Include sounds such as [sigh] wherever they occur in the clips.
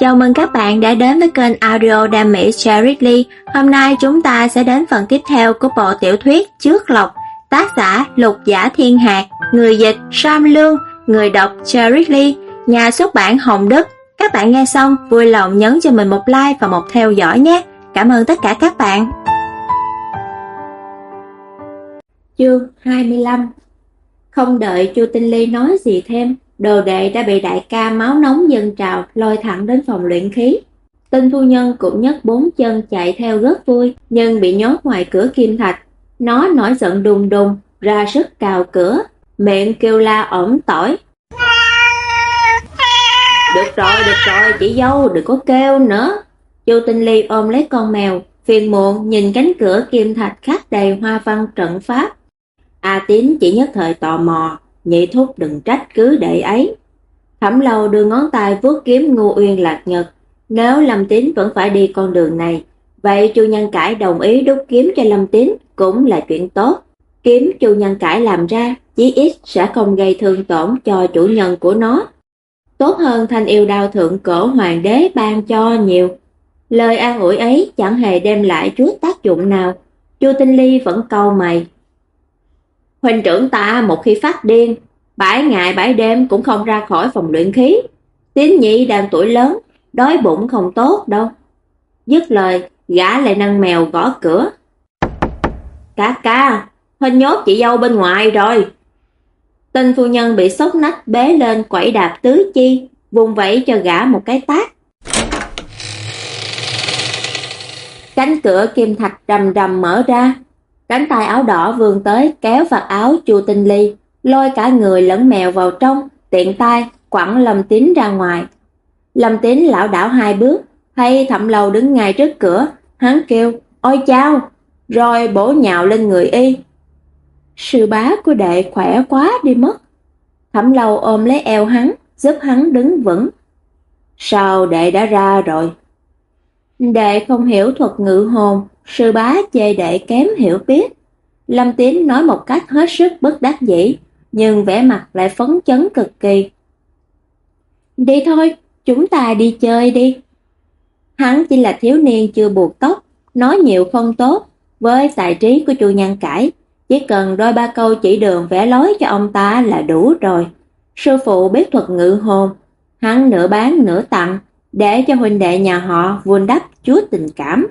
Chào mừng các bạn đã đến với kênh audio Đam Mỹ Cherry Lee. Hôm nay chúng ta sẽ đến phần tiếp theo của bộ tiểu thuyết Trước Lộc, tác giả Lục Giả Thiên Hạc, người dịch Sam Lương, người đọc Cherry Lee, nhà xuất bản Hồng Đức. Các bạn nghe xong vui lòng nhấn cho mình một like và một theo dõi nhé. Cảm ơn tất cả các bạn. Chương 25 Không đợi Chu Tinh Ly nói gì thêm, Đồ đệ đã bị đại ca máu nóng dân trào lôi thẳng đến phòng luyện khí. Tinh phu nhân cũng nhấc bốn chân chạy theo rất vui, nhưng bị nhốt ngoài cửa kim thạch. Nó nổi giận đùng đùng, ra sức cào cửa, miệng kêu la ổn tỏi. Được rồi, được rồi, chị dâu, đừng có kêu nữa. Chu Tinh Ly ôm lấy con mèo, phiền muộn nhìn cánh cửa kim thạch khắc đầy hoa văn trận pháp. A Tín chỉ nhất thời tò mò, nhị thúc đừng trách cứ đệ ấy. Thẩm lâu đưa ngón tay vuốt kiếm ngu uyên lạc nhật. Nếu Lâm Tín vẫn phải đi con đường này, vậy Chu Nhân Cải đồng ý đúc kiếm cho Lâm Tín cũng là chuyện tốt. Kiếm Chu Nhân Cải làm ra, chí ít sẽ không gây thương tổn cho chủ nhân của nó. Tốt hơn thanh yêu đao thượng cổ hoàng đế ban cho nhiều. Lời an ủi ấy chẳng hề đem lại chút tác dụng nào. Chu Tinh Ly vẫn câu mày, Huynh trưởng ta một khi phát điên, bảy ngày bảy đêm cũng không ra khỏi phòng luyện khí. Tín nhị đang tuổi lớn, đói bụng không tốt đâu. Dứt lời, gã lại nâng mèo gõ cửa. Cá ca, Huynh nhốt chị dâu bên ngoài rồi. Tên phu nhân bị sốc nách bế lên quẩy đạp tứ chi, vùng vẫy cho gã một cái tát. Cánh cửa kim thạch rầm rầm mở ra, Cánh tay áo đỏ vươn tới kéo vạt áo Chu Tinh Ly, lôi cả người lẫn mèo vào trong, tiện tay quẳng Lâm Tín ra ngoài. Lâm Tín lão đảo hai bước, hay Thẩm lâu đứng ngay trước cửa, hắn kêu: "Ôi chao!" rồi bổ nhào lên người y. Sư bá của đệ khỏe quá đi mất. Thẩm lâu ôm lấy eo hắn, giúp hắn đứng vững. Sao đệ đã ra rồi? Đệ không hiểu thuật ngự hồn, sư bá chê đệ kém hiểu biết. Lâm Tín nói một cách hết sức bất đắc dĩ, nhưng vẻ mặt lại phấn chấn cực kỳ. Đi thôi, chúng ta đi chơi đi. Hắn chỉ là thiếu niên chưa buộc tóc, nói nhiều không tốt, với tài trí của chu nhân cải, chỉ cần đôi ba câu chỉ đường vẽ lối cho ông ta là đủ rồi. Sư phụ biết thuật ngự hồn, hắn nửa bán nửa tặng, để cho huynh đệ nhà họ vun đắp chút tình cảm.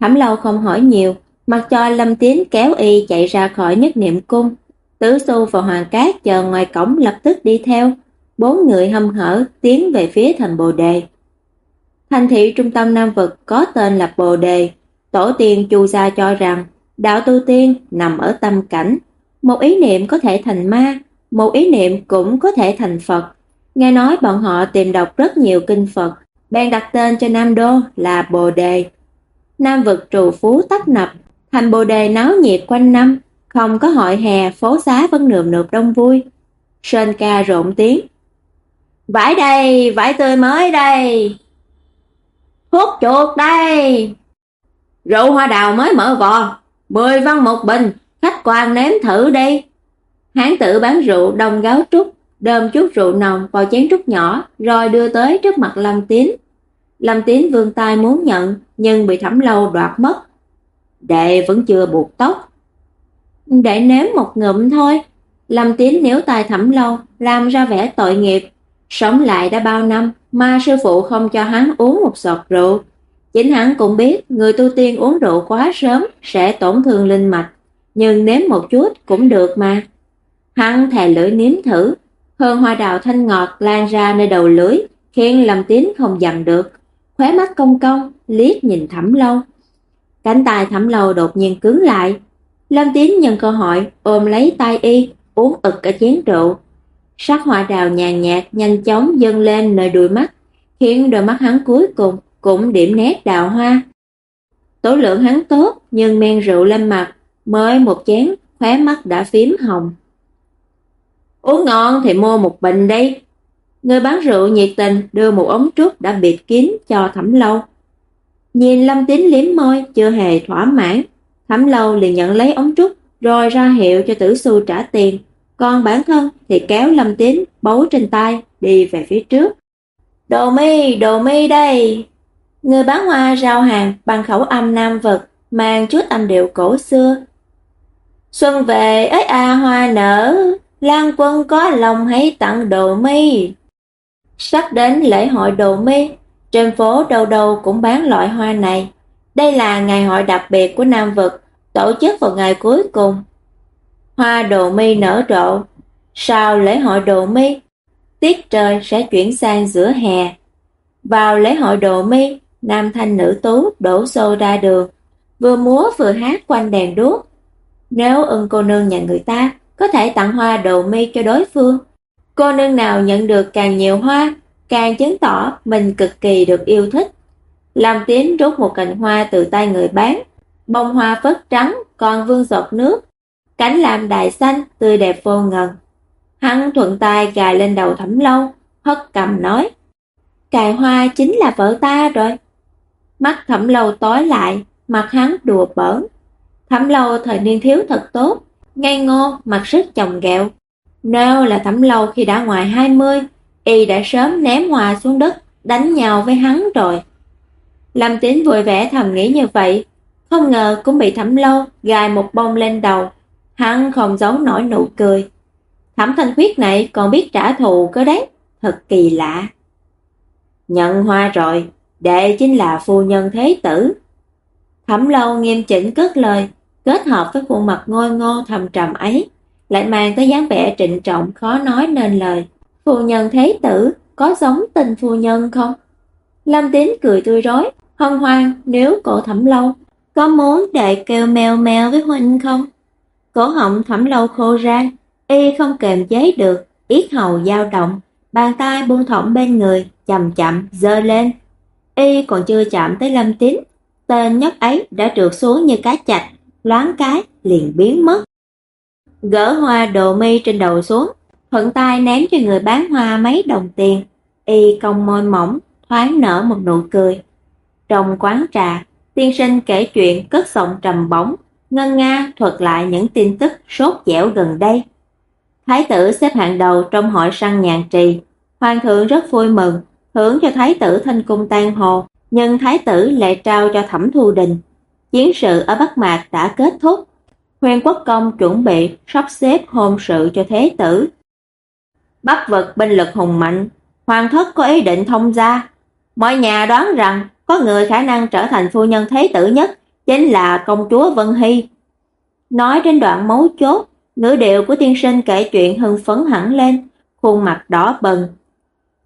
Thẩm lâu không hỏi nhiều, mặc cho Lâm Tiến kéo y chạy ra khỏi nhất niệm cung. Tứ Xu và Hoàng Cát chờ ngoài cổng lập tức đi theo. Bốn người hâm hở tiến về phía thành Bồ Đề. Thành thị trung tâm Nam Vực có tên là Bồ Đề. Tổ tiên Chu Gia cho rằng đạo tu tiên nằm ở tâm cảnh. Một ý niệm có thể thành ma, một ý niệm cũng có thể thành Phật. Nghe nói bọn họ tìm đọc rất nhiều kinh Phật, bèn đặt tên cho Nam Đô là Bồ Đề. Nam vực trù phú tấp nập, thành Bồ Đề náo nhiệt quanh năm, không có hội hè phố xá vẫn nườm nượp đông vui. Sơn ca rộn tiếng. Vải đây, vải tươi mới đây. Hút chuột đây. Rượu hoa đào mới mở vò, 10 văn một bình, khách quan nếm thử đi. Hán tử bán rượu đông gáo trúc, đơm chút rượu nồng vào chén trúc nhỏ rồi đưa tới trước mặt Lâm Tín. Lâm Tín vươn tay muốn nhận nhưng bị Thẩm Lâu đoạt mất. Đệ vẫn chưa buộc tóc. Để nếm một ngụm thôi. Lâm Tín nếu tay Thẩm Lâu làm ra vẻ tội nghiệp. Sống lại đã bao năm mà sư phụ không cho hắn uống một giọt rượu. Chính hắn cũng biết người tu tiên uống rượu quá sớm sẽ tổn thương linh mạch, nhưng nếm một chút cũng được mà. Hắn thè lưỡi nếm thử, Hương hoa đào thanh ngọt lan ra nơi đầu lưỡi, khiến Lâm Tín không dằn được. Khóe mắt công công, liếc nhìn thẩm lâu. Cánh tay thẩm lâu đột nhiên cứng lại. Lâm Tín nhân cơ hội ôm lấy tay y, uống ực cả chén rượu. Sắc hoa đào nhàn nhạt nhanh chóng dâng lên nơi đuôi mắt, khiến đôi mắt hắn cuối cùng cũng điểm nét đào hoa. Tố lượng hắn tốt, nhưng men rượu lên mặt, mới một chén, khóe mắt đã phím hồng. Uống ngon thì mua một bình đi. Người bán rượu nhiệt tình đưa một ống trúc đã bịt kín cho Thẩm Lâu. Nhìn Lâm Tín liếm môi chưa hề thỏa mãn, Thẩm Lâu liền nhận lấy ống trúc rồi ra hiệu cho Tử Xu trả tiền, còn bản thân thì kéo Lâm Tín bấu trên tay đi về phía trước. Đồ mi, đồ mi đây. Người bán hoa rao hàng bằng khẩu âm nam vật, mang chút âm điệu cổ xưa. Xuân về ấy à hoa nở, Lan quân có lòng hãy tặng đồ mi. Sắp đến lễ hội đồ mi, trên phố đâu đâu cũng bán loại hoa này. Đây là ngày hội đặc biệt của Nam Vực, tổ chức vào ngày cuối cùng. Hoa đồ mi nở rộ, sau lễ hội đồ mi, tiết trời sẽ chuyển sang giữa hè. Vào lễ hội đồ mi, nam thanh nữ tú đổ xô ra đường, vừa múa vừa hát quanh đèn đuốc. Nếu ưng cô nương nhà người ta, có thể tặng hoa đồ mi cho đối phương. Cô nương nào nhận được càng nhiều hoa, càng chứng tỏ mình cực kỳ được yêu thích. Làm tiến rút một cành hoa từ tay người bán, bông hoa phớt trắng còn vương giọt nước, cánh làm đại xanh tươi đẹp vô ngần. Hắn thuận tay gài lên đầu thẩm lâu, hất cầm nói, cài hoa chính là vợ ta rồi. Mắt thẩm lâu tối lại, mặt hắn đùa bỡn. Thẩm lâu thời niên thiếu thật tốt, ngây ngô, mặt sức chồng ghẹo. Nếu là thẩm lâu khi đã ngoài 20, y đã sớm ném hoa xuống đất, đánh nhau với hắn rồi. Lâm Tín vui vẻ thầm nghĩ như vậy, không ngờ cũng bị thẩm lâu gài một bông lên đầu. Hắn không giấu nổi nụ cười. Thẩm thanh khuyết này còn biết trả thù cơ đấy, thật kỳ lạ. Nhận hoa rồi, đệ chính là phu nhân thế tử. Thẩm lâu nghiêm chỉnh cất lời, kết hợp với khuôn mặt ngôi ngô thầm trầm ấy, lại mang tới dáng vẻ trịnh trọng khó nói nên lời. Phu nhân thế tử, có giống tình phu nhân không? Lâm Tín cười tươi rói, hân hoan nếu cổ thẩm lâu, có muốn đệ kêu mèo mèo với huynh không? Cổ họng thẩm lâu khô ra, y không kềm chế được, yết hầu dao động, bàn tay buông thõng bên người, chậm chậm dơ lên. Y còn chưa chạm tới Lâm Tín, tên nhóc ấy đã trượt xuống như cá chạch, loáng cái liền biến mất. Gỡ hoa đồ mi trên đầu xuống, thuận tay ném cho người bán hoa mấy đồng tiền. Y cong môi mỏng, thoáng nở một nụ cười. Trong quán trà, tiên sinh kể chuyện cất giọng trầm bóng ngân nga thuật lại những tin tức sốt dẻo gần đây. Thái tử xếp hạng đầu trong hội săn nhàn trì. Hoàng thượng rất vui mừng, thưởng cho thái tử thanh cung tan hồ, nhưng thái tử lại trao cho thẩm thu đình. Chiến sự ở Bắc Mạc đã kết thúc. Huyền Quốc Công chuẩn bị sắp xếp hôn sự cho thế tử. Bắc vực binh lực hùng mạnh, hoàng thất có ý định thông gia. Mọi nhà đoán rằng có người khả năng trở thành phu nhân thế tử nhất chính là công chúa Vân Hy. Nói đến đoạn mấu chốt, ngữ điệu của tiên sinh kể chuyện hưng phấn hẳn lên, khuôn mặt đỏ bừng.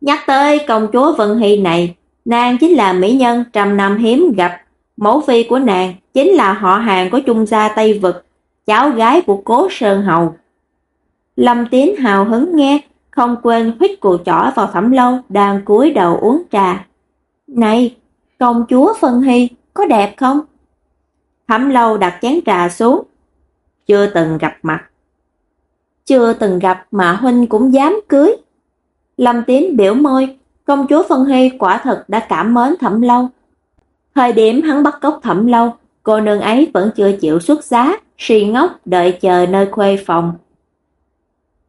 Nhắc tới công chúa Vân Hy này, nàng chính là mỹ nhân trăm năm hiếm gặp, mẫu phi của nàng chính là họ hàng của trung gia Tây Vực, cháu gái của cố Sơn Hầu. Lâm Tiến hào hứng nghe, không quên khuyết cù chỏ vào thẩm lâu đang cúi đầu uống trà. Này, công chúa Phân Hy, có đẹp không? Thẩm lâu đặt chén trà xuống. Chưa từng gặp mặt. Chưa từng gặp mà Huynh cũng dám cưới. Lâm Tín biểu môi, công chúa Phân Hy quả thật đã cảm mến thẩm lâu. Thời điểm hắn bắt cóc thẩm lâu, cô nương ấy vẫn chưa chịu xuất giá, suy ngốc đợi chờ nơi khuê phòng.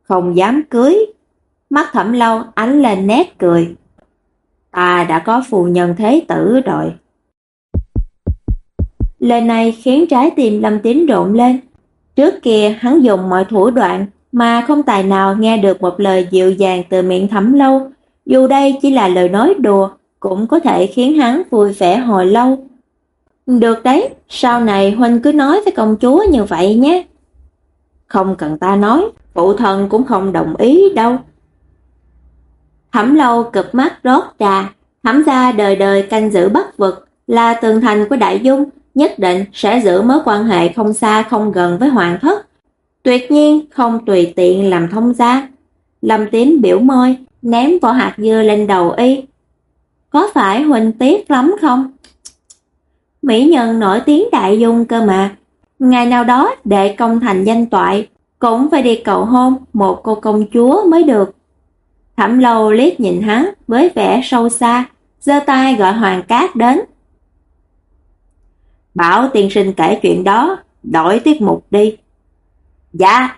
Không dám cưới. Mắt thẩm lâu ánh lên nét cười. Ta đã có phù nhân thế tử rồi. Lời này khiến trái tim Lâm Tín rộn lên. Trước kia hắn dùng mọi thủ đoạn mà không tài nào nghe được một lời dịu dàng từ miệng thẩm lâu. Dù đây chỉ là lời nói đùa, cũng có thể khiến hắn vui vẻ hồi lâu. Được đấy, sau này Huynh cứ nói với công chúa như vậy nhé. Không cần ta nói, phụ thần cũng không đồng ý đâu. Thẩm lâu cực mắt rót trà, thẩm gia đời đời canh giữ bất vực, là tường thành của đại dung, nhất định sẽ giữ mối quan hệ không xa không gần với hoàng thất. Tuyệt nhiên không tùy tiện làm thông gia. Lâm Tín biểu môi, ném vỏ hạt dưa lên đầu y. Có phải Huỳnh tiếc lắm không? Mỹ nhân nổi tiếng đại dung cơ mà. Ngày nào đó đệ công thành danh toại, cũng phải đi cầu hôn một cô công chúa mới được. Thẩm lâu liếc nhìn hắn với vẻ sâu xa, giơ tay gọi Hoàng Cát đến. Bảo tiên sinh kể chuyện đó, đổi tiết mục đi. Dạ,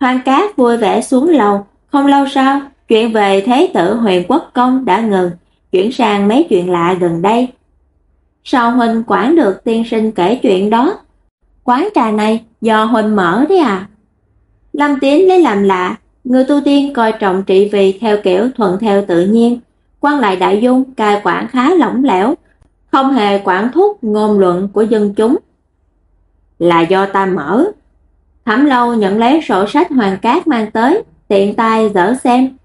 Hoàng Cát vui vẻ xuống lầu, không lâu sau, chuyện về Thế tử huyền quốc công đã ngừng, chuyển sang mấy chuyện lạ gần đây. Sao Huynh quản được tiên sinh kể chuyện đó? Quán trà này do Huynh mở đấy à? Lâm Tiến lấy làm lạ, người tu tiên coi trọng trị vì theo kiểu thuận theo tự nhiên, quan lại đại dung cai quản khá lỏng lẻo, không hề quản thúc ngôn luận của dân chúng. Là do ta mở. Thẩm lâu nhận lấy sổ sách hoàng cát mang tới, tiện tay dở xem.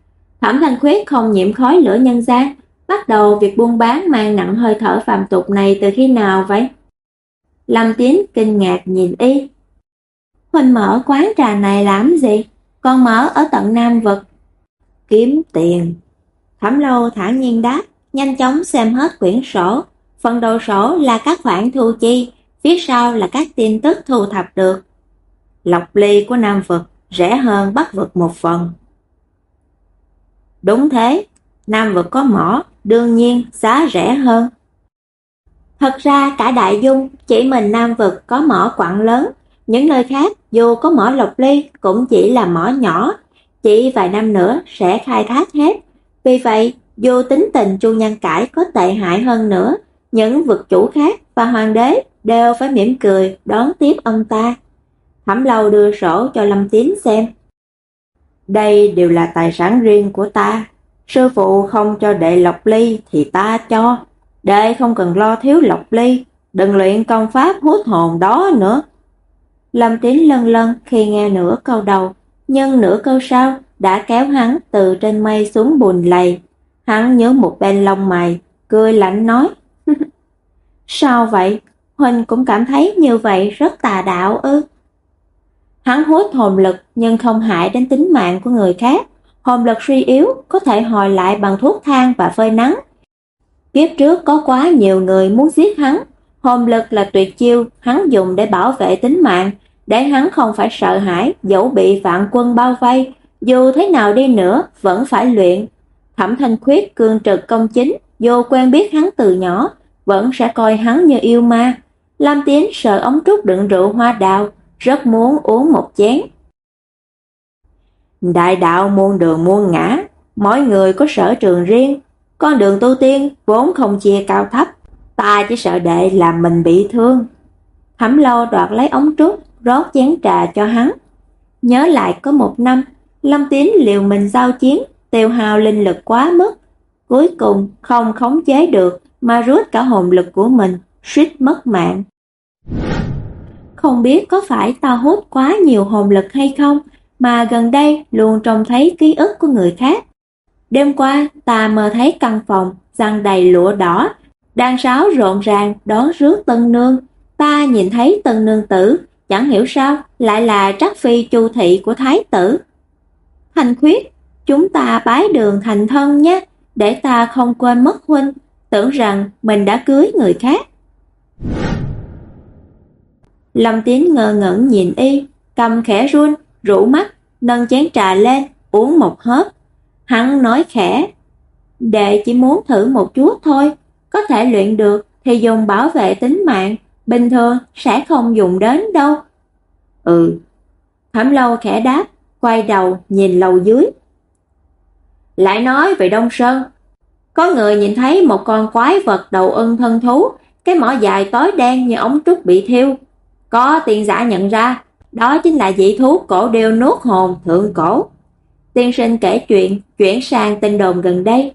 Thẩm thanh khuyết không nhiễm khói lửa nhân gian, bắt đầu việc buôn bán mang nặng hơi thở phàm tục này từ khi nào vậy? Lâm Tiến kinh ngạc nhìn y. Huynh mở quán trà này làm gì? Con mở ở tận Nam Vực. Kiếm tiền. Thẩm lâu thản nhiên đáp, nhanh chóng xem hết quyển sổ. Phần đầu sổ là các khoản thu chi, phía sau là các tin tức thu thập được. Lọc ly của Nam Vực rẻ hơn Bắc Vực một phần. Đúng thế, Nam Vực có mỏ, đương nhiên giá rẻ hơn. Thật ra cả đại dung, chỉ mình Nam Vực có mỏ quặng lớn, những nơi khác dù có mỏ lộc ly cũng chỉ là mỏ nhỏ, chỉ vài năm nữa sẽ khai thác hết. Vì vậy, dù tính tình Chu Nhân Cải có tệ hại hơn nữa, những vực chủ khác và hoàng đế đều phải mỉm cười đón tiếp ông ta. Thẩm lâu đưa sổ cho Lâm Tín xem. Đây đều là tài sản riêng của ta. Sư phụ không cho đệ lộc ly thì ta cho. Đệ không cần lo thiếu lộc ly, đừng luyện công pháp hút hồn đó nữa. Lâm Tín lân lân khi nghe nửa câu đầu, nhưng nửa câu sau đã kéo hắn từ trên mây xuống bùn lầy. Hắn nhớ một bên lông mày, cười lạnh nói. [laughs] Sao vậy? Huỳnh cũng cảm thấy như vậy rất tà đạo ư? Hắn hút hồn lực nhưng không hại đến tính mạng của người khác. Hồn lực suy yếu có thể hồi lại bằng thuốc thang và phơi nắng. Kiếp trước có quá nhiều người muốn giết hắn. Hồn lực là tuyệt chiêu hắn dùng để bảo vệ tính mạng, để hắn không phải sợ hãi dẫu bị vạn quân bao vây. Dù thế nào đi nữa vẫn phải luyện. Thẩm thanh khuyết cương trực công chính, dù quen biết hắn từ nhỏ, vẫn sẽ coi hắn như yêu ma. Lam Tiến sợ ống trúc đựng rượu hoa đào, rất muốn uống một chén. Đại đạo muôn đường muôn ngã, mỗi người có sở trường riêng, con đường tu tiên vốn không chia cao thấp, ta chỉ sợ đệ làm mình bị thương. Thẩm lâu đoạt lấy ống trúc, rót chén trà cho hắn. Nhớ lại có một năm, Lâm Tín liều mình giao chiến, tiêu hao linh lực quá mức. Cuối cùng không khống chế được mà rút cả hồn lực của mình, suýt mất mạng. Không biết có phải ta hút quá nhiều hồn lực hay không, mà gần đây luôn trông thấy ký ức của người khác. Đêm qua, ta mơ thấy căn phòng, răng đầy lụa đỏ, đang sáo rộn ràng đón rước tân nương. Ta nhìn thấy tân nương tử, chẳng hiểu sao lại là trắc phi chu thị của thái tử. Thành khuyết, chúng ta bái đường thành thân nhé, để ta không quên mất huynh, tưởng rằng mình đã cưới người khác. Lâm Tín ngơ ngẩn nhìn y, cầm khẽ run, rủ mắt, nâng chén trà lên, uống một hớp. Hắn nói khẽ, đệ chỉ muốn thử một chút thôi, có thể luyện được thì dùng bảo vệ tính mạng, bình thường sẽ không dùng đến đâu. Ừ. Thẩm lâu khẽ đáp, quay đầu nhìn lầu dưới. Lại nói về Đông Sơn, có người nhìn thấy một con quái vật đầu ưng thân thú, cái mỏ dài tối đen như ống trúc bị thiêu. Có tiền giả nhận ra, đó chính là dị thú cổ đeo nuốt hồn thượng cổ. Tiên sinh kể chuyện, chuyển sang tin đồn gần đây.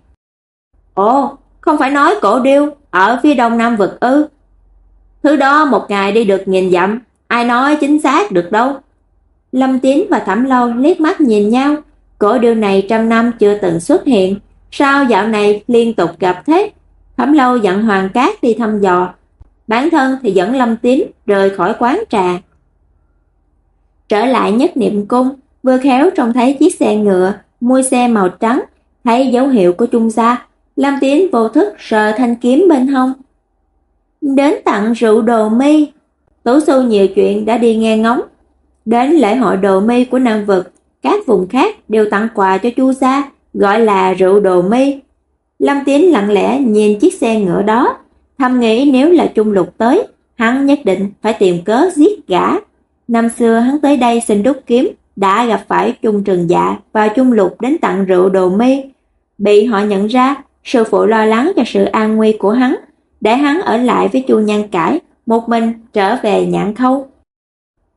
Ồ, không phải nói cổ điêu ở phía đông nam vực ư. Thứ đó một ngày đi được nghìn dặm, ai nói chính xác được đâu. Lâm Tín và Thẩm Lâu liếc mắt nhìn nhau, cổ điều này trăm năm chưa từng xuất hiện, sao dạo này liên tục gặp thế? Thẩm Lâu dặn Hoàng Cát đi thăm dò, bản thân thì dẫn Lâm Tín rời khỏi quán trà. Trở lại nhất niệm cung, vừa khéo trông thấy chiếc xe ngựa, mui xe màu trắng, thấy dấu hiệu của trung gia, Lâm tiến vô thức sờ thanh kiếm bên hông. Đến tặng rượu đồ mi, Tổ sư nhiều chuyện đã đi nghe ngóng. Đến lễ hội đồ mi của Nam Vực, các vùng khác đều tặng quà cho chu gia, gọi là rượu đồ mi. Lâm Tín lặng lẽ nhìn chiếc xe ngựa đó, thầm nghĩ nếu là Trung Lục tới, hắn nhất định phải tìm cớ giết gã. Năm xưa hắn tới đây xin đúc kiếm, đã gặp phải Trung Trường Dạ và Trung Lục đến tặng rượu đồ mi. Bị họ nhận ra, Sư phụ lo lắng cho sự an nguy của hắn, để hắn ở lại với Chu Nhan Cải, một mình trở về nhạn khâu.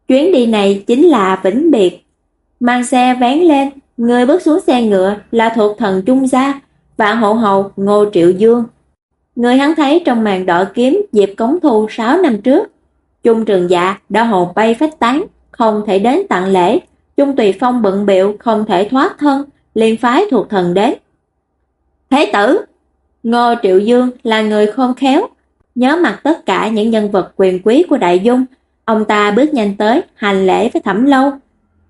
Chuyến đi này chính là vĩnh biệt. Mang xe vén lên, người bước xuống xe ngựa là thuộc thần Trung Gia, vạn hộ hầu Ngô Triệu Dương. Người hắn thấy trong màn đỏ kiếm dịp cống thu 6 năm trước. Trung trường dạ đã hồn bay phách tán, không thể đến tặng lễ. Trung Tùy Phong bận biệu không thể thoát thân, liền phái thuộc thần đến. Thế tử! Ngô Triệu Dương là người khôn khéo, nhớ mặt tất cả những nhân vật quyền quý của Đại Dung. Ông ta bước nhanh tới, hành lễ với thẩm lâu.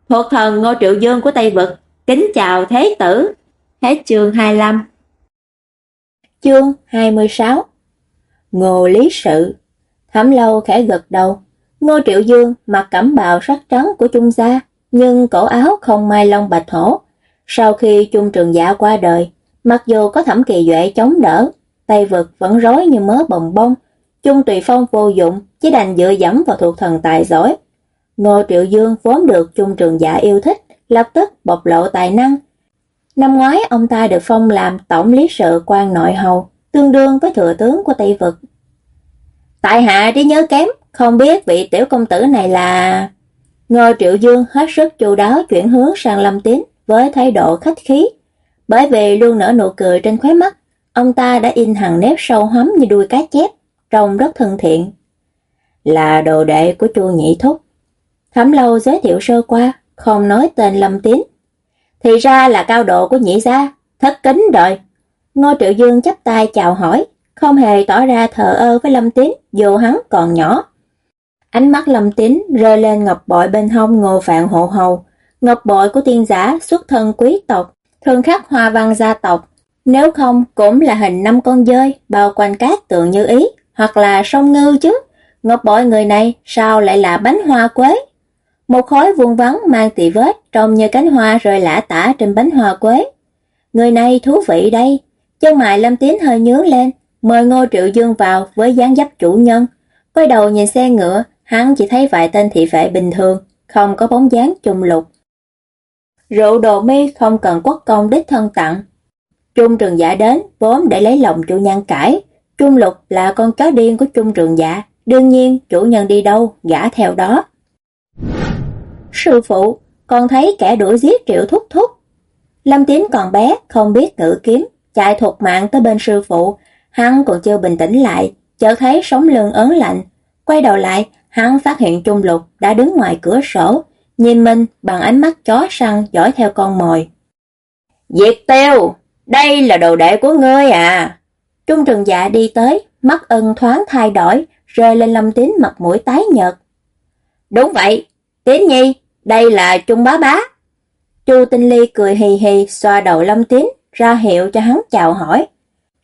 Thuộc thần Ngô Triệu Dương của Tây Vực, kính chào Thế tử. Hết chương 25 Chương 26 Ngô Lý Sự Thẩm lâu khẽ gật đầu. Ngô Triệu Dương mặc cẩm bào sắc trắng của Trung gia, nhưng cổ áo không mai lông bạch hổ. Sau khi Trung Trường Dạ qua đời, mặc dù có thẩm kỳ duệ chống đỡ, tay vực vẫn rối như mớ bồng bông. Trung Tùy Phong vô dụng, chỉ đành dựa dẫm vào thuộc thần tài giỏi. Ngô Triệu Dương vốn được Trung Trường Dạ yêu thích, lập tức bộc lộ tài năng, Năm ngoái ông ta được phong làm tổng lý sự quan nội hầu, tương đương với thừa tướng của Tây Vực. Tại hạ trí nhớ kém, không biết vị tiểu công tử này là... Ngô Triệu Dương hết sức chu đáo chuyển hướng sang Lâm Tín với thái độ khách khí. Bởi vì luôn nở nụ cười trên khóe mắt, ông ta đã in hằng nếp sâu hấm như đuôi cá chép, trông rất thân thiện. Là đồ đệ của chu nhị thúc. Thẩm lâu giới thiệu sơ qua, không nói tên Lâm Tín, thì ra là cao độ của nhị gia, thất kính đợi. Ngô Triệu Dương chấp tay chào hỏi, không hề tỏ ra thờ ơ với Lâm Tín dù hắn còn nhỏ. Ánh mắt Lâm Tín rơi lên ngọc bội bên hông Ngô Phạn hộ hầu. Ngọc bội của tiên giả xuất thân quý tộc, thường khắc hoa văn gia tộc. Nếu không cũng là hình năm con dơi bao quanh cát tượng như ý, hoặc là sông ngư chứ. Ngọc bội người này sao lại là bánh hoa quế? Một khối vuông vắn mang tỳ vết trông như cánh hoa rơi lả tả trên bánh hoa quế. Người này thú vị đây. Chân mại Lâm Tín hơi nhướng lên, mời Ngô Triệu Dương vào với dáng dấp chủ nhân. Quay đầu nhìn xe ngựa, hắn chỉ thấy vài tên thị vệ bình thường, không có bóng dáng trùng lục. Rượu đồ mi không cần quốc công đích thân tặng. Trung trường giả đến, vốn để lấy lòng chủ nhân cải. Trung lục là con chó điên của trung trường giả, đương nhiên chủ nhân đi đâu, gã theo đó. Sư phụ, con thấy kẻ đuổi giết triệu thúc thúc. Lâm Tín còn bé, không biết ngữ kiếm, chạy thuộc mạng tới bên sư phụ. Hắn còn chưa bình tĩnh lại, chợt thấy sống lưng ớn lạnh. Quay đầu lại, hắn phát hiện Trung Lục đã đứng ngoài cửa sổ, nhìn mình bằng ánh mắt chó săn dõi theo con mồi. Diệt tiêu, đây là đồ đệ của ngươi à. Trung trường Dạ đi tới, mắt ân thoáng thay đổi, rơi lên Lâm Tín mặt mũi tái nhợt. Đúng vậy, Tín Nhi, đây là Trung Bá Bá. Chu Tinh Ly cười hì hì xoa đầu Lâm Tín, ra hiệu cho hắn chào hỏi.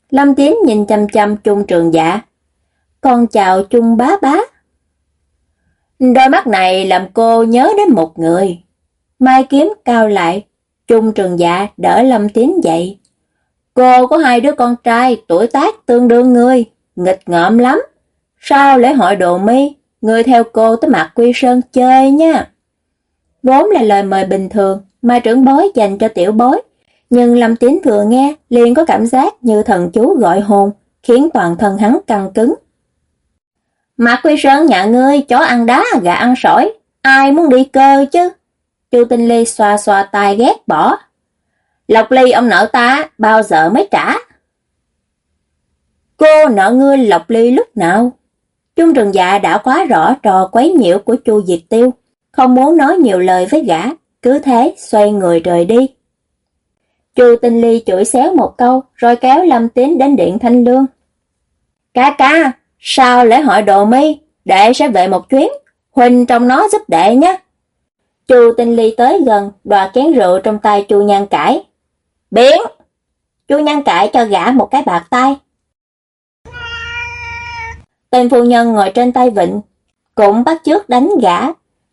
Lâm Tín nhìn chăm chăm Trung Trường Dạ. Con chào Trung Bá Bá. Đôi mắt này làm cô nhớ đến một người. Mai kiếm cao lại, Trung Trường Dạ đỡ Lâm Tín dậy. Cô có hai đứa con trai tuổi tác tương đương ngươi, nghịch ngợm lắm. Sao lễ hội đồ mi, người theo cô tới mặt quy sơn chơi nha. Vốn là lời mời bình thường mà trưởng bối dành cho tiểu bối, nhưng Lâm Tín vừa nghe liền có cảm giác như thần chú gọi hồn, khiến toàn thân hắn căng cứng. Mạc Quy Sơn nhà ngươi chó ăn đá, gà ăn sỏi, ai muốn đi cơ chứ? Chu Tinh Ly xoa xoa tai ghét bỏ. Lộc Ly ông nợ ta, bao giờ mới trả? Cô nợ ngươi Lộc Ly lúc nào? Trung Trường Dạ đã quá rõ trò quấy nhiễu của Chu Diệt Tiêu không muốn nói nhiều lời với gã, cứ thế xoay người rời đi. Chu Tinh Ly chửi xéo một câu rồi kéo Lâm Tín đến điện Thanh Lương. Ca ca, sao lễ hội đồ mi, đệ sẽ về một chuyến, Huỳnh trong nó giúp đệ nhé. Chu Tinh Ly tới gần, đoạt chén rượu trong tay Chu Nhan Cải. Biến! Chu Nhan Cải cho gã một cái bạc tay. Tên phu nhân ngồi trên tay vịnh, cũng bắt chước đánh gã,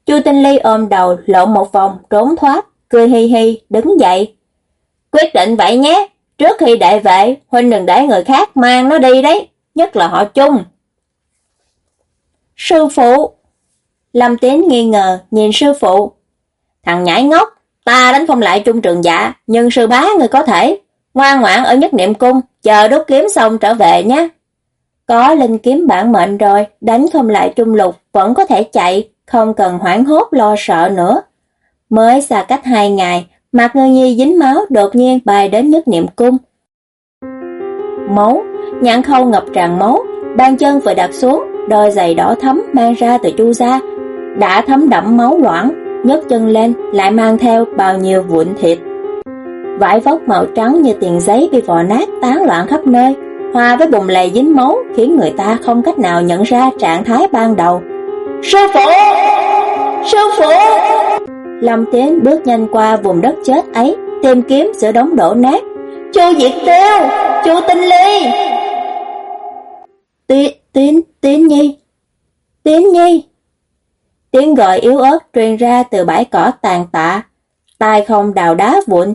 Chu Tinh Ly ôm đầu lộn một vòng trốn thoát, cười hi hi, đứng dậy. Quyết định vậy nhé, trước khi đại vệ, huynh đừng để người khác mang nó đi đấy, nhất là họ chung. Sư phụ! Lâm Tiến nghi ngờ, nhìn sư phụ. Thằng nhãi ngốc, ta đánh không lại trung trường dạ, nhưng sư bá người có thể. ngoan ngoãn ở nhất niệm cung, chờ đốt kiếm xong trở về nhé. Có linh kiếm bản mệnh rồi, đánh không lại trung lục, vẫn có thể chạy, không cần hoảng hốt lo sợ nữa. Mới xa cách hai ngày, mặt ngư nhi dính máu đột nhiên bay đến nhất niệm cung. Máu, nhãn khâu ngập tràn máu, bàn chân vừa đặt xuống, đôi giày đỏ thấm mang ra từ chu ra, đã thấm đẫm máu loãng, nhấc chân lên lại mang theo bao nhiêu vụn thịt. Vải vóc màu trắng như tiền giấy bị vò nát tán loạn khắp nơi, hòa với bùn lầy dính máu khiến người ta không cách nào nhận ra trạng thái ban đầu. Sư phụ! Sư phụ! Lâm Tiến bước nhanh qua vùng đất chết ấy, tìm kiếm giữa đống đổ nát. Chu Diệt Tiêu! Chu Tinh Ly! Tiến, Tiến, Tiến Nhi! Tiến Nhi! Tiếng gọi yếu ớt truyền ra từ bãi cỏ tàn tạ. Tai không đào đá vụn.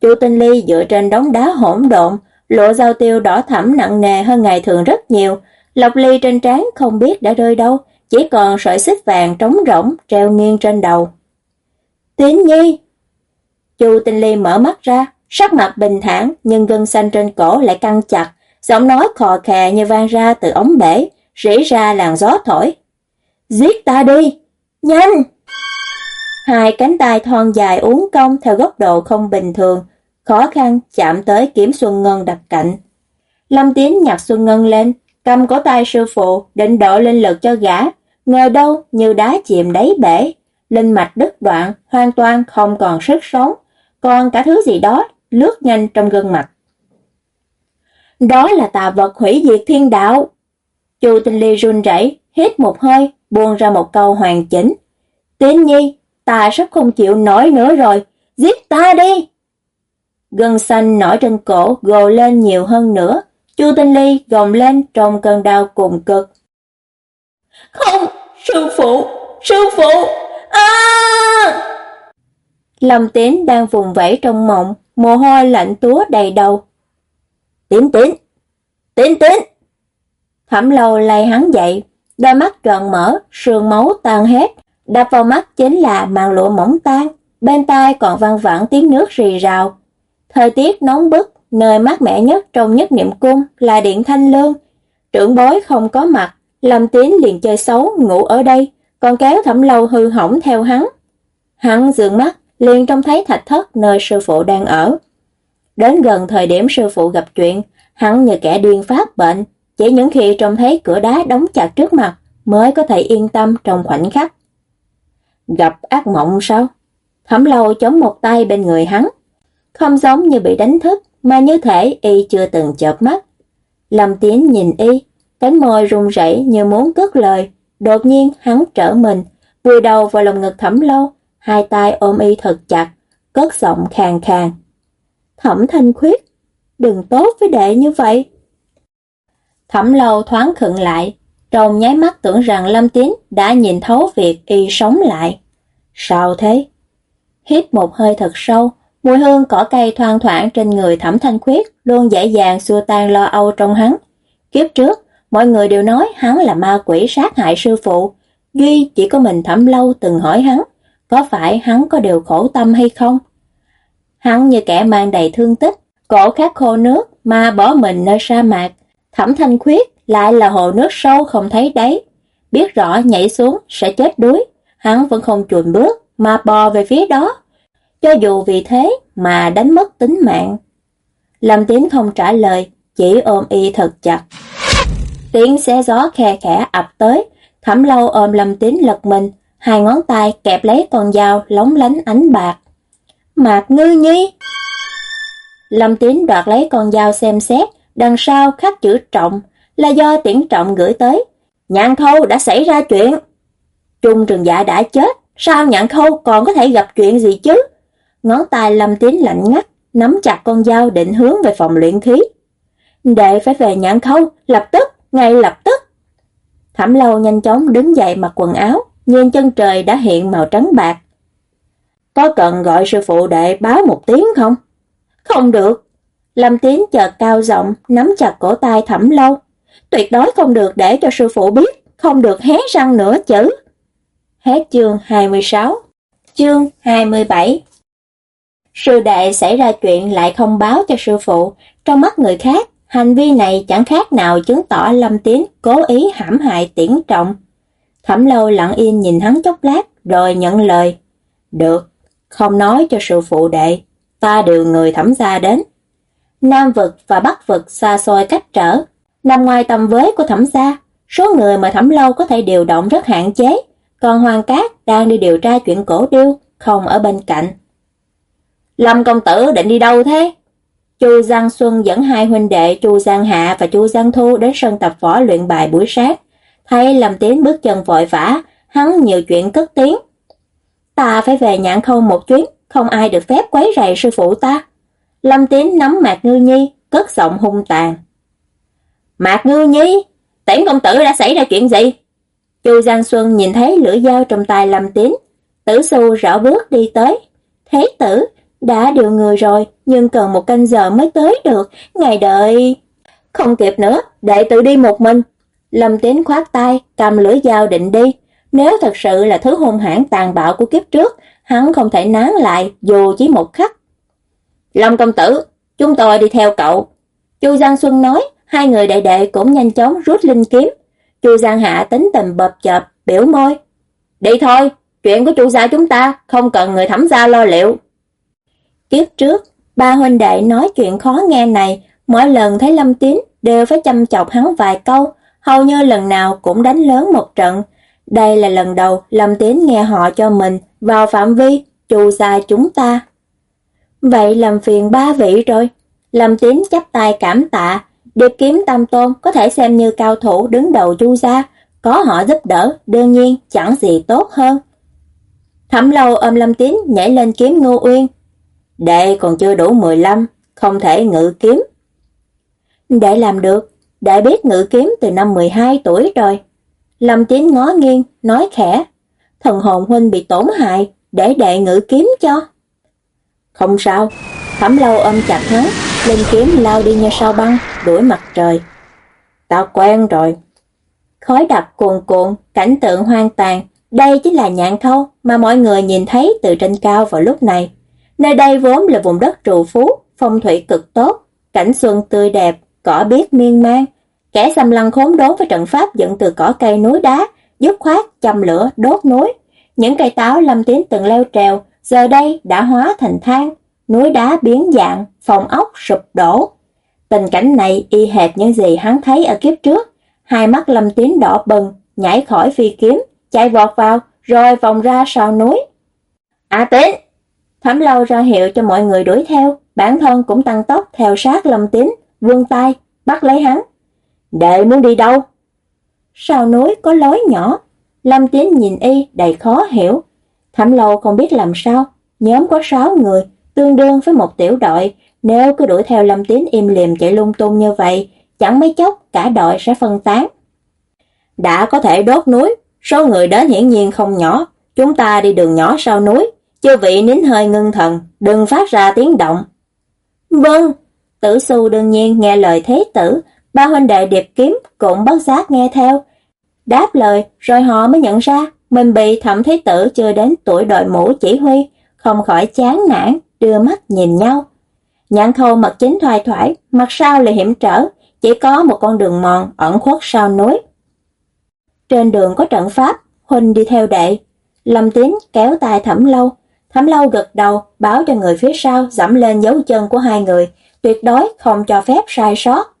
Chu Tinh Ly dựa trên đống đá hỗn độn, lộ dao tiêu đỏ thẫm nặng nề hơn ngày thường rất nhiều. Lọc ly trên trán không biết đã rơi đâu, chỉ còn sợi xích vàng trống rỗng treo nghiêng trên đầu. Tín Nhi! Chu Tinh Ly mở mắt ra, sắc mặt bình thản nhưng gân xanh trên cổ lại căng chặt, giọng nói khò khè như vang ra từ ống bể, rỉ ra làn gió thổi. Giết ta đi! Nhanh! Hai cánh tay thon dài uốn cong theo góc độ không bình thường, khó khăn chạm tới kiếm Xuân Ngân đặt cạnh. Lâm Tiến nhặt Xuân Ngân lên, cầm cổ tay sư phụ, định độ linh lực cho gã, ngờ đâu như đá chìm đáy bể, linh mạch đứt đoạn, hoàn toàn không còn sức sống, còn cả thứ gì đó lướt nhanh trong gương mặt. Đó là tà vật hủy diệt thiên đạo. Chu Tinh Ly run rẩy, hít một hơi, buông ra một câu hoàn chỉnh. Tín nhi, ta sắp không chịu nổi nữa rồi, giết ta đi! Gân xanh nổi trên cổ gồ lên nhiều hơn nữa, Chu Tinh Ly gồng lên trong cơn đau cùng cực. Không, sư phụ, sư phụ, à! Lâm Tín đang vùng vẫy trong mộng, mồ hôi lạnh túa đầy đầu. Tiến tiến! Tiến tiến! Thẩm lâu lay hắn dậy, đôi mắt tròn mở, sương máu tan hết, đập vào mắt chính là màn lụa mỏng tan, bên tai còn vang vẳng tiếng nước rì rào. Thời tiết nóng bức, nơi mát mẻ nhất trong nhất niệm cung là điện thanh lương. Trưởng bối không có mặt, Lâm tiến liền chơi xấu ngủ ở đây, còn kéo thẩm lâu hư hỏng theo hắn. Hắn dường mắt, liền trông thấy thạch thất nơi sư phụ đang ở. Đến gần thời điểm sư phụ gặp chuyện, hắn như kẻ điên phát bệnh, chỉ những khi trông thấy cửa đá đóng chặt trước mặt mới có thể yên tâm trong khoảnh khắc. Gặp ác mộng sao? Thẩm lâu chống một tay bên người hắn, không giống như bị đánh thức mà như thể y chưa từng chợp mắt. Lâm Tiến nhìn y, cánh môi run rẩy như muốn cất lời, đột nhiên hắn trở mình, vùi đầu vào lòng ngực thẩm lâu, hai tay ôm y thật chặt, cất giọng khàn khàn. Thẩm thanh khuyết, đừng tốt với đệ như vậy. Thẩm lâu thoáng khựng lại, trong nháy mắt tưởng rằng Lâm Tín đã nhìn thấu việc y sống lại. Sao thế? Hít một hơi thật sâu, mùi hương cỏ cây thoang thoảng trên người thẩm thanh khuyết luôn dễ dàng xua tan lo âu trong hắn. Kiếp trước, mọi người đều nói hắn là ma quỷ sát hại sư phụ. Duy chỉ có mình thẩm lâu từng hỏi hắn, có phải hắn có điều khổ tâm hay không? Hắn như kẻ mang đầy thương tích, cổ khát khô nước mà bỏ mình nơi sa mạc. Thẩm thanh khuyết lại là hồ nước sâu không thấy đáy. Biết rõ nhảy xuống sẽ chết đuối, hắn vẫn không chùn bước mà bò về phía đó. Cho dù vì thế mà đánh mất tính mạng. Lâm tiến không trả lời, chỉ ôm y thật chặt. Tiếng xe gió khe khẽ ập tới, thẩm lâu ôm Lâm tiến lật mình, hai ngón tay kẹp lấy con dao lóng lánh ánh bạc. Mạc ngư nhi! Lâm Tín đoạt lấy con dao xem xét, đằng sau khắc chữ trọng, là do tiễn trọng gửi tới. Nhạn khâu đã xảy ra chuyện. Trung trường dạ đã chết, sao nhạn khâu còn có thể gặp chuyện gì chứ? Ngón tay lâm tín lạnh ngắt, nắm chặt con dao định hướng về phòng luyện khí. Đệ phải về nhạn khâu, lập tức, ngay lập tức. Thẩm lâu nhanh chóng đứng dậy mặc quần áo, nhìn chân trời đã hiện màu trắng bạc. Có cần gọi sư phụ đệ báo một tiếng không? Không được. Lâm Tiến chợt cao giọng, nắm chặt cổ tay thẩm lâu. Tuyệt đối không được để cho sư phụ biết, không được hé răng nữa chữ. Hết chương 26 Chương 27 Sư đệ xảy ra chuyện lại không báo cho sư phụ, trong mắt người khác, hành vi này chẳng khác nào chứng tỏ Lâm Tiến cố ý hãm hại tiễn trọng. Thẩm lâu lặng yên nhìn hắn chốc lát, rồi nhận lời. Được, không nói cho sự phụ đệ, ta điều người thẩm gia đến. Nam vực và Bắc vực xa xôi cách trở, nằm ngoài tầm với của thẩm gia, số người mà thẩm lâu có thể điều động rất hạn chế, còn Hoàng Cát đang đi điều tra chuyện cổ điêu, không ở bên cạnh. Lâm công tử định đi đâu thế? Chu Giang Xuân dẫn hai huynh đệ Chu Giang Hạ và Chu Giang Thu đến sân tập võ luyện bài buổi sáng. Thấy Lâm Tiến bước chân vội vã, hắn nhiều chuyện cất tiếng. Ta phải về nhạn khâu một chuyến, không ai được phép quấy rầy sư phụ ta. Lâm Tiến nắm Mạc Ngư Nhi, cất giọng hung tàn. Mạc Ngư Nhi, tiễn công tử đã xảy ra chuyện gì? Chu Giang Xuân nhìn thấy lưỡi dao trong tay Lâm Tiến, tử xu rảo bước đi tới. Thế tử, đã điều người rồi, nhưng cần một canh giờ mới tới được, ngày đợi... Không kịp nữa, đệ tự đi một mình. Lâm Tiến khoát tay, cầm lưỡi dao định đi. Nếu thật sự là thứ hung hãn tàn bạo của kiếp trước, hắn không thể nán lại dù chỉ một khắc. Lâm công tử, chúng tôi đi theo cậu. Chu Giang Xuân nói, hai người đệ đệ cũng nhanh chóng rút linh kiếm. Chu Giang Hạ tính tình bập chợp, biểu môi. Đi thôi, chuyện của chu gia chúng ta không cần người thẩm gia lo liệu. Kiếp trước, ba huynh đệ nói chuyện khó nghe này, mỗi lần thấy Lâm Tín đều phải chăm chọc hắn vài câu, hầu như lần nào cũng đánh lớn một trận. Đây là lần đầu Lâm Tín nghe họ cho mình vào phạm vi chu gia chúng ta. Vậy làm phiền ba vị rồi. Lâm Tín chắp tay cảm tạ, Điệp kiếm tam tôn có thể xem như cao thủ đứng đầu chu gia, có họ giúp đỡ, đương nhiên chẳng gì tốt hơn. Thẩm lâu ôm Lâm Tín nhảy lên kiếm Ngô Uyên, Đệ còn chưa đủ 15, không thể ngự kiếm. Đệ làm được, đệ biết ngự kiếm từ năm 12 tuổi rồi. Lâm Tín ngó nghiêng, nói khẽ, thần hồn huynh bị tổn hại, để đệ ngữ kiếm cho. Không sao, thẩm lâu ôm chặt hắn, lên kiếm lao đi như sao băng, đuổi mặt trời. tao quen rồi. Khói đặc cuồn cuộn, cảnh tượng hoang tàn, đây chính là nhạn thâu mà mọi người nhìn thấy từ trên cao vào lúc này. Nơi đây vốn là vùng đất trù phú, phong thủy cực tốt, cảnh xuân tươi đẹp, cỏ biếc miên man. Kẻ xâm lăng khốn đốn với trận pháp dựng từ cỏ cây núi đá, dứt khoát châm lửa đốt núi. Những cây táo lâm tiến từng leo trèo, giờ đây đã hóa thành than, núi đá biến dạng, phòng ốc sụp đổ. Tình cảnh này y hệt những gì hắn thấy ở kiếp trước. Hai mắt lâm tiến đỏ bừng, nhảy khỏi phi kiếm, chạy vọt vào, rồi vòng ra sau núi. À tín, Thẩm lâu ra hiệu cho mọi người đuổi theo, bản thân cũng tăng tốc theo sát Lâm Tín, vươn tay, bắt lấy hắn. Đệ muốn đi đâu? Sau núi có lối nhỏ, Lâm Tín nhìn y đầy khó hiểu. Thẩm lâu không biết làm sao, nhóm có 6 người, tương đương với một tiểu đội, nếu cứ đuổi theo Lâm Tín im lìm chạy lung tung như vậy, chẳng mấy chốc cả đội sẽ phân tán. Đã có thể đốt núi, số người đến hiển nhiên không nhỏ, chúng ta đi đường nhỏ sau núi, Chư vị nín hơi ngưng thần, đừng phát ra tiếng động. Vâng, tử su đương nhiên nghe lời thế tử, ba huynh đệ điệp kiếm cũng bất giác nghe theo. Đáp lời, rồi họ mới nhận ra mình bị thẩm thế tử chưa đến tuổi đội mũ chỉ huy, không khỏi chán nản, đưa mắt nhìn nhau. Nhãn khâu mặt chính thoai thoải, mặt sau là hiểm trở, chỉ có một con đường mòn ẩn khuất sau núi. Trên đường có trận pháp, Huynh đi theo đệ. Lâm Tín kéo tay thẩm lâu, Thẩm lâu gật đầu, báo cho người phía sau dẫm lên dấu chân của hai người, tuyệt đối không cho phép sai sót.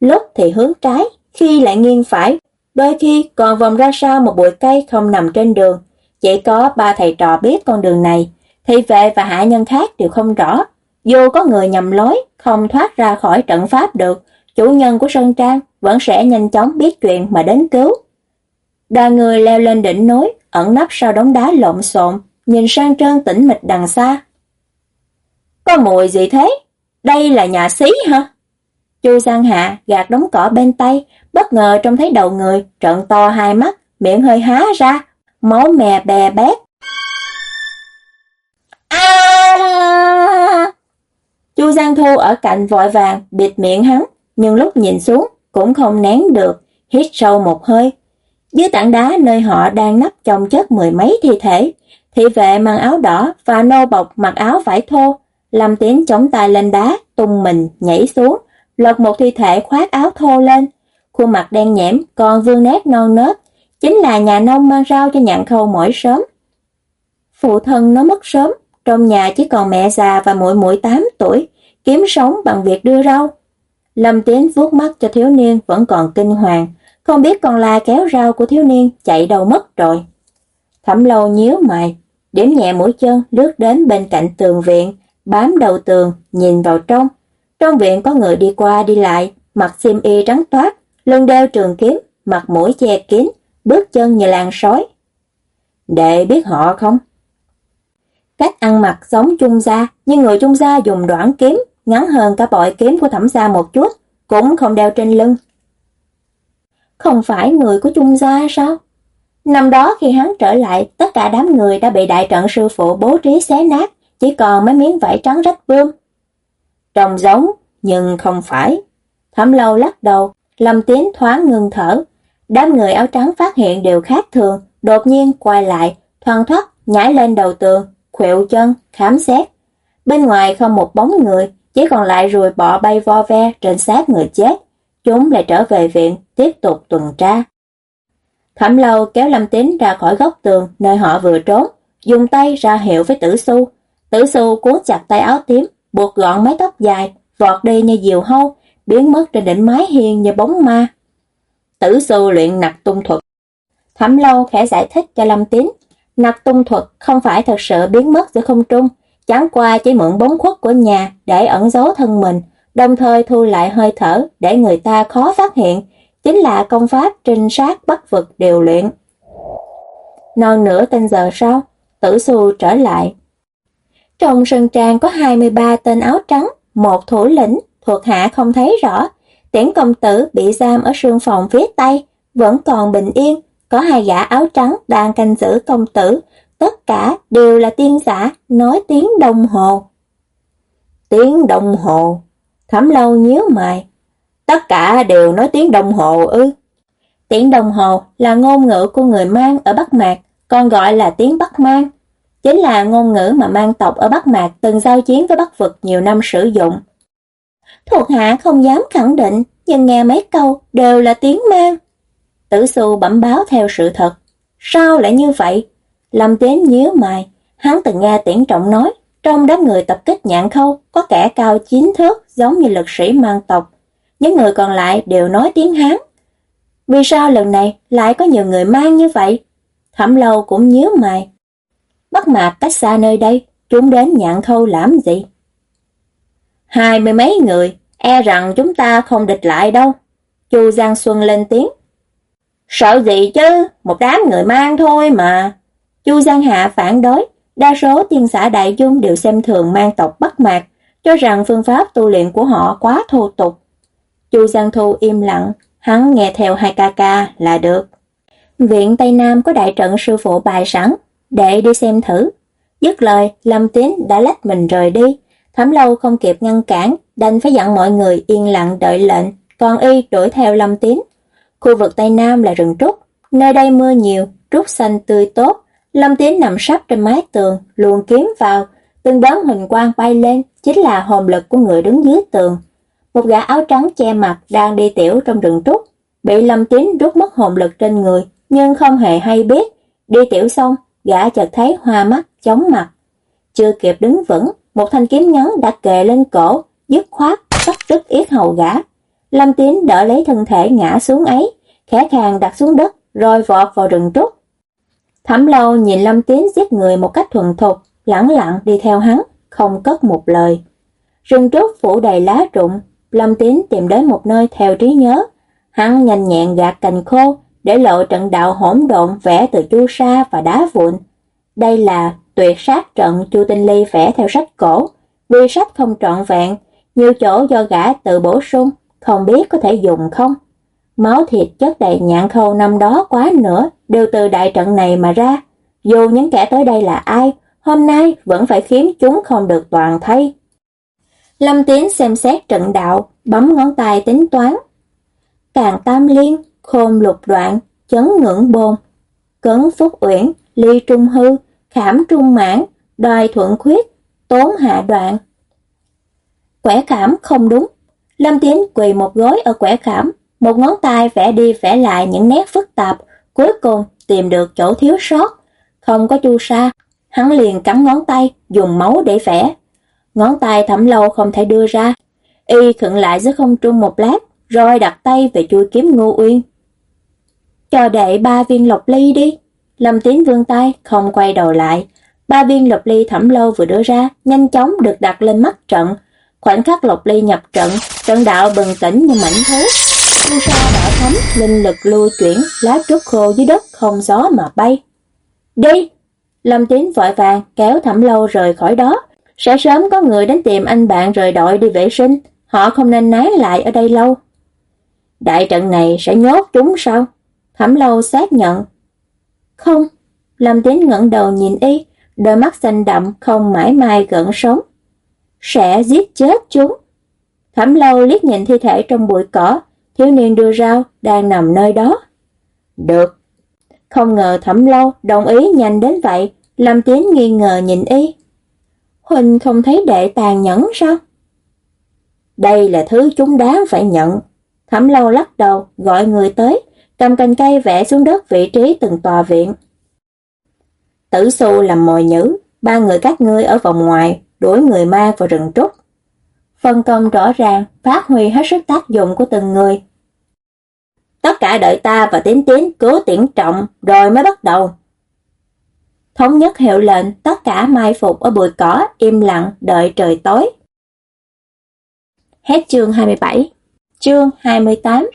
Lúc thì hướng trái, khi lại nghiêng phải, đôi khi còn vòng ra sau một bụi cây không nằm trên đường. Chỉ có ba thầy trò biết con đường này, thị vệ và hạ nhân khác đều không rõ. Dù có người nhầm lối, không thoát ra khỏi trận pháp được, chủ nhân của Sơn Trang vẫn sẽ nhanh chóng biết chuyện mà đến cứu. Đoàn người leo lên đỉnh núi, ẩn nấp sau đống đá lộn xộn, nhìn sang trơn tĩnh mịch đằng xa. Có mùi gì thế? Đây là nhà xí hả? Chu Giang Hạ gạt đống cỏ bên tay, bất ngờ trông thấy đầu người, trợn to hai mắt, miệng hơi há ra, máu mè bè bét. À! Chu Giang Thu ở cạnh vội vàng bịt miệng hắn, nhưng lúc nhìn xuống cũng không nén được, hít sâu một hơi. Dưới tảng đá nơi họ đang nấp chồng chất mười mấy thi thể, Thị vệ mang áo đỏ và nô bọc mặc áo vải thô, Lâm Tiến chống tay lên đá, tung mình, nhảy xuống, lật một thi thể khoác áo thô lên. Khuôn mặt đen nhẽm, còn vương nét non nớt, chính là nhà nông mang rau cho nhạn khâu mỗi sớm. Phụ thân nó mất sớm, trong nhà chỉ còn mẹ già và muội muội 8 tuổi, kiếm sống bằng việc đưa rau. Lâm Tiến vuốt mắt cho thiếu niên vẫn còn kinh hoàng, không biết con la kéo rau của thiếu niên chạy đâu mất rồi. Thẩm lâu nhíu mày, điểm nhẹ mũi chân lướt đến bên cạnh tường viện, bám đầu tường, nhìn vào trong. Trong viện có người đi qua đi lại, mặc xiêm y trắng toát, lưng đeo trường kiếm, mặt mũi che kín, bước chân như làng sói. Đệ biết họ không? Cách ăn mặc giống trung gia, nhưng người trung gia dùng đoạn kiếm, ngắn hơn cả bội kiếm của thẩm gia một chút, cũng không đeo trên lưng. Không phải người của trung gia sao? Năm đó khi hắn trở lại, tất cả đám người đã bị đại trận sư phụ bố trí xé nát, chỉ còn mấy miếng vải trắng rách bươm. Trông giống, nhưng không phải. Thẩm lâu lắc đầu, Lâm Tiến thoáng ngưng thở. Đám người áo trắng phát hiện đều khác thường, đột nhiên quay lại, thoăn thoắt nhảy lên đầu tường, khuỵu chân, khám xét. Bên ngoài không một bóng người, chỉ còn lại ruồi bọ bay vo ve trên xác người chết. Chúng lại trở về viện, tiếp tục tuần tra. Thẩm lâu kéo Lâm Tín ra khỏi góc tường nơi họ vừa trốn, dùng tay ra hiệu với tử su. Tử su cuốn chặt tay áo tím, buộc gọn mái tóc dài, vọt đi như diều hâu, biến mất trên đỉnh mái hiên như bóng ma. Tử sư luyện nặc tung thuật. Thẩm lâu khẽ giải thích cho Lâm Tín, nặc tung thuật không phải thật sự biến mất giữa không trung, chẳng qua chỉ mượn bóng khuất của nhà để ẩn giấu thân mình, đồng thời thu lại hơi thở để người ta khó phát hiện, chính là công pháp trinh sát bắt vực điều luyện. Non nửa tên giờ sau, tử xu trở lại. Trong sân trang có 23 tên áo trắng, một thủ lĩnh, thuộc hạ không thấy rõ. Tiễn công tử bị giam ở sương phòng phía tây, vẫn còn bình yên. Có hai gã áo trắng đang canh giữ công tử, tất cả đều là tiên giả, nói tiếng đồng hồ. Tiếng đồng hồ, thẩm lâu nhíu mày, Tất cả đều nói tiếng đồng hồ ư. Tiếng đồng hồ là ngôn ngữ của người mang ở Bắc Mạc, còn gọi là tiếng Bắc mang. Chính là ngôn ngữ mà mang tộc ở Bắc Mạc từng giao chiến với Bắc vực nhiều năm sử dụng. Thuộc hạ không dám khẳng định, nhưng nghe mấy câu đều là tiếng mang. Tử su bẩm báo theo sự thật. Sao lại như vậy? Lâm Tiến nhíu mày, hắn từng nghe tiễn trọng nói, trong đám người tập kích nhạn khâu có kẻ cao chín thước giống như lực sĩ mang tộc, những người còn lại đều nói tiếng Hán. Vì sao lần này lại có nhiều người mang như vậy? Thẩm lâu cũng nhớ mày. Bắt mạc cách xa nơi đây, chúng đến nhạn khâu làm gì? Hai mươi mấy người, e rằng chúng ta không địch lại đâu. Chu Giang Xuân lên tiếng. Sợ gì chứ, một đám người mang thôi mà. Chu Giang Hạ phản đối, đa số tiên xã Đại Dung đều xem thường mang tộc Bắc Mạc, cho rằng phương pháp tu luyện của họ quá thô tục. Chu Giang Thu im lặng, hắn nghe theo hai ca ca là được. Viện Tây Nam có đại trận sư phụ bài sẵn, để đi xem thử. Dứt lời, Lâm Tín đã lách mình rời đi. Thẩm lâu không kịp ngăn cản, đành phải dặn mọi người yên lặng đợi lệnh, còn y đuổi theo Lâm Tín. Khu vực Tây Nam là rừng trúc, nơi đây mưa nhiều, trúc xanh tươi tốt. Lâm Tín nằm sắp trên mái tường, luồn kiếm vào, từng đón hình quang bay lên, chính là hồn lực của người đứng dưới tường. Một gã áo trắng che mặt đang đi tiểu trong rừng trúc, bị Lâm Tín rút mất hồn lực trên người, nhưng không hề hay biết. Đi tiểu xong, gã chợt thấy hoa mắt, chóng mặt. Chưa kịp đứng vững, một thanh kiếm ngắn đã kề lên cổ, dứt khoát, cắt đứt yết hầu gã. Lâm Tín đỡ lấy thân thể ngã xuống ấy, khẽ khàng đặt xuống đất, rồi vọt vào rừng trúc. Thẩm lâu nhìn Lâm Tín giết người một cách thuần thục, lẳng lặng đi theo hắn, không cất một lời. Rừng trúc phủ đầy lá rụng, Lâm Tín tìm đến một nơi theo trí nhớ. Hắn nhanh nhẹn gạt cành khô, để lộ trận đạo hỗn độn vẽ từ chu sa và đá vụn. Đây là tuyệt sát trận Chu Tinh Ly vẽ theo sách cổ. Vì sách không trọn vẹn, nhiều chỗ do gã tự bổ sung, không biết có thể dùng không. Máu thịt chất đầy nhạn khâu năm đó quá nữa, đều từ đại trận này mà ra. Dù những kẻ tới đây là ai, hôm nay vẫn phải khiến chúng không được toàn thay. Lâm Tiến xem xét trận đạo, bấm ngón tay tính toán. Càng tam liên, khôn lục đoạn, chấn ngưỡng bồn, cấn phúc uyển, ly trung hư, khảm trung mãn, đoài thuận khuyết, tốn hạ đoạn, Quẻ khảm không đúng. Lâm Tiến quỳ một gối ở quẻ khảm, một ngón tay vẽ đi vẽ lại những nét phức tạp, cuối cùng tìm được chỗ thiếu sót. Không có chu sa, hắn liền cắn ngón tay, dùng máu để vẽ. Ngón tay thẩm lâu không thể đưa ra. Y khựng lại giữa không trung một lát, rồi đặt tay về chui kiếm Ngô Uyên. Cho đệ ba viên lộc ly đi. Lâm Tín vươn tay, không quay đầu lại. Ba viên lộc ly thẩm lâu vừa đưa ra, nhanh chóng được đặt lên mắt trận. Khoảnh khắc lộc ly nhập trận, trận đạo bừng tỉnh như mảnh thế. Lưu sa đỏ thấm, linh lực lưu chuyển, lá trúc khô dưới đất không gió mà bay. Đi! Lâm Tín vội vàng kéo thẩm lâu rời khỏi đó. Sẽ sớm có người đến tìm anh bạn rời đội đi vệ sinh. Họ không nên nái lại ở đây lâu. Đại trận này sẽ nhốt chúng sao? Thẩm lâu xác nhận. Không. Lâm Tín ngẩng đầu nhìn y, đôi mắt xanh đậm không mãi mai gợn sống. Sẽ giết chết chúng. Thẩm lâu liếc nhìn thi thể trong bụi cỏ, thiếu niên đưa rau đang nằm nơi đó. Được. Không ngờ thẩm lâu đồng ý nhanh đến vậy, Lâm Tiến nghi ngờ nhìn y. Huỳnh không thấy đệ tàn nhẫn sao? Đây là thứ chúng đáng phải nhận. Thẩm lâu lắc đầu, gọi người tới, cầm cành cây vẽ xuống đất vị trí từng tòa viện. Tử xu làm mồi nhữ, ba người các ngươi ở vòng ngoài, đuổi người ma vào rừng trúc. Phân công rõ ràng, phát huy hết sức tác dụng của từng người. Tất cả đợi ta và tiến tiến cứu tiễn trọng rồi mới bắt đầu. Thống nhất hiệu lệnh tất cả mai phục ở bụi cỏ im lặng đợi trời tối. Hết chương 27 Chương 28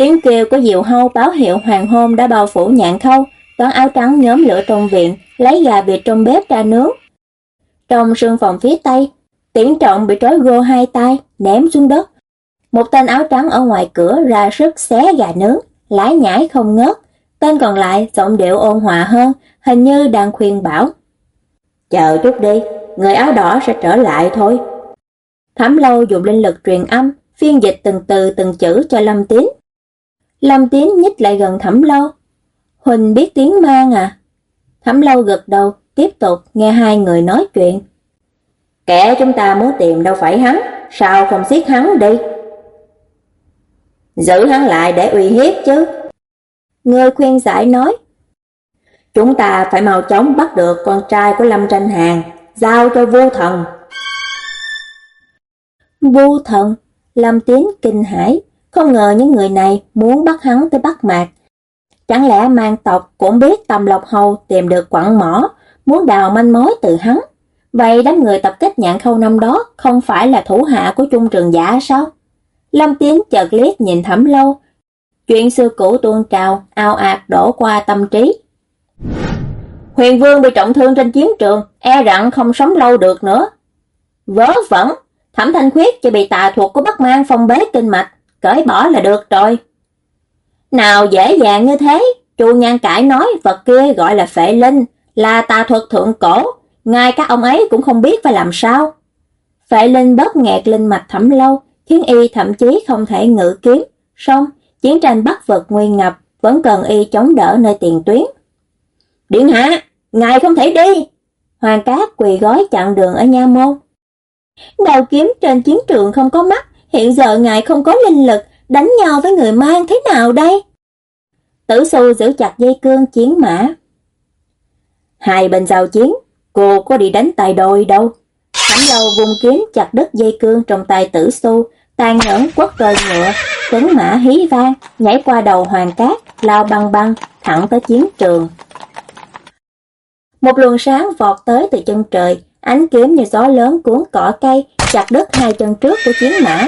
Tiếng kêu của diệu hâu báo hiệu hoàng hôn đã bao phủ nhạn khâu, toán áo trắng nhóm lửa trong viện, lấy gà vịt trong bếp ra nướng. Trong sương phòng phía tây, tiễn trọng bị trói gô hai tay, ném xuống đất. Một tên áo trắng ở ngoài cửa ra sức xé gà nướng, lái nhảy không ngớt. Tên còn lại giọng điệu ôn hòa hơn, hình như đang khuyên bảo. Chờ chút đi, người áo đỏ sẽ trở lại thôi. thám lâu dùng linh lực truyền âm, phiên dịch từng từ từng chữ cho Lâm Tín. Lâm Tín nhích lại gần Thẩm lâu. Huỳnh biết tiếng mang à? Thẩm lâu gật đầu, tiếp tục nghe hai người nói chuyện. Kẻ chúng ta muốn tìm đâu phải hắn, sao không giết hắn đi? Giữ hắn lại để uy hiếp chứ. Người khuyên giải nói. Chúng ta phải mau chóng bắt được con trai của Lâm Tranh Hàng, giao cho vô thần. Vô thần, Lâm Tiến kinh hãi, không ngờ những người này muốn bắt hắn tới bắt mạc. Chẳng lẽ mang tộc cũng biết Tầm Lộc Hầu tìm được quặng mỏ, muốn đào manh mối từ hắn. Vậy đám người tập kết nhạn khâu năm đó không phải là thủ hạ của Trung Trường Giả sao? Lâm Tiến chợt liếc nhìn thẩm lâu. Chuyện xưa cũ tuôn trào, ao ạt đổ qua tâm trí. Huyền Vương bị trọng thương trên chiến trường, e rằng không sống lâu được nữa. Vớ vẩn, Thẩm Thanh Khuyết chỉ bị tà thuộc của Bắc Mang phong bế kinh mạch, cởi bỏ là được rồi. Nào dễ dàng như thế, Chu Nhan Cải nói vật kia gọi là phệ linh, là tà thuật thượng cổ, ngay các ông ấy cũng không biết phải làm sao. Phệ linh bóp nghẹt linh mạch thẩm lâu, khiến y thậm chí không thể ngự kiếm, song chiến tranh bắt vật nguy ngập vẫn cần y chống đỡ nơi tiền tuyến. Điện hạ, ngài không thể đi. Hoàng Cát quỳ gói chặn đường ở nha môn. đầu kiếm trên chiến trường không có mắt, hiện giờ ngài không có linh lực, đánh nhau với người mang thế nào đây? Tử Xu giữ chặt dây cương chiến mã. Hai bên giao chiến, cô có đi đánh tay đôi đâu. Thánh lâu vùng kiếm chặt đứt dây cương trong tay tử Xu, tàn nhẫn quất rời ngựa, tuấn mã hí vang, nhảy qua đầu hoàng cát, lao băng băng, thẳng tới chiến trường. Một luồng sáng vọt tới từ chân trời, ánh kiếm như gió lớn cuốn cỏ cây, chặt đứt hai chân trước của chiến mã.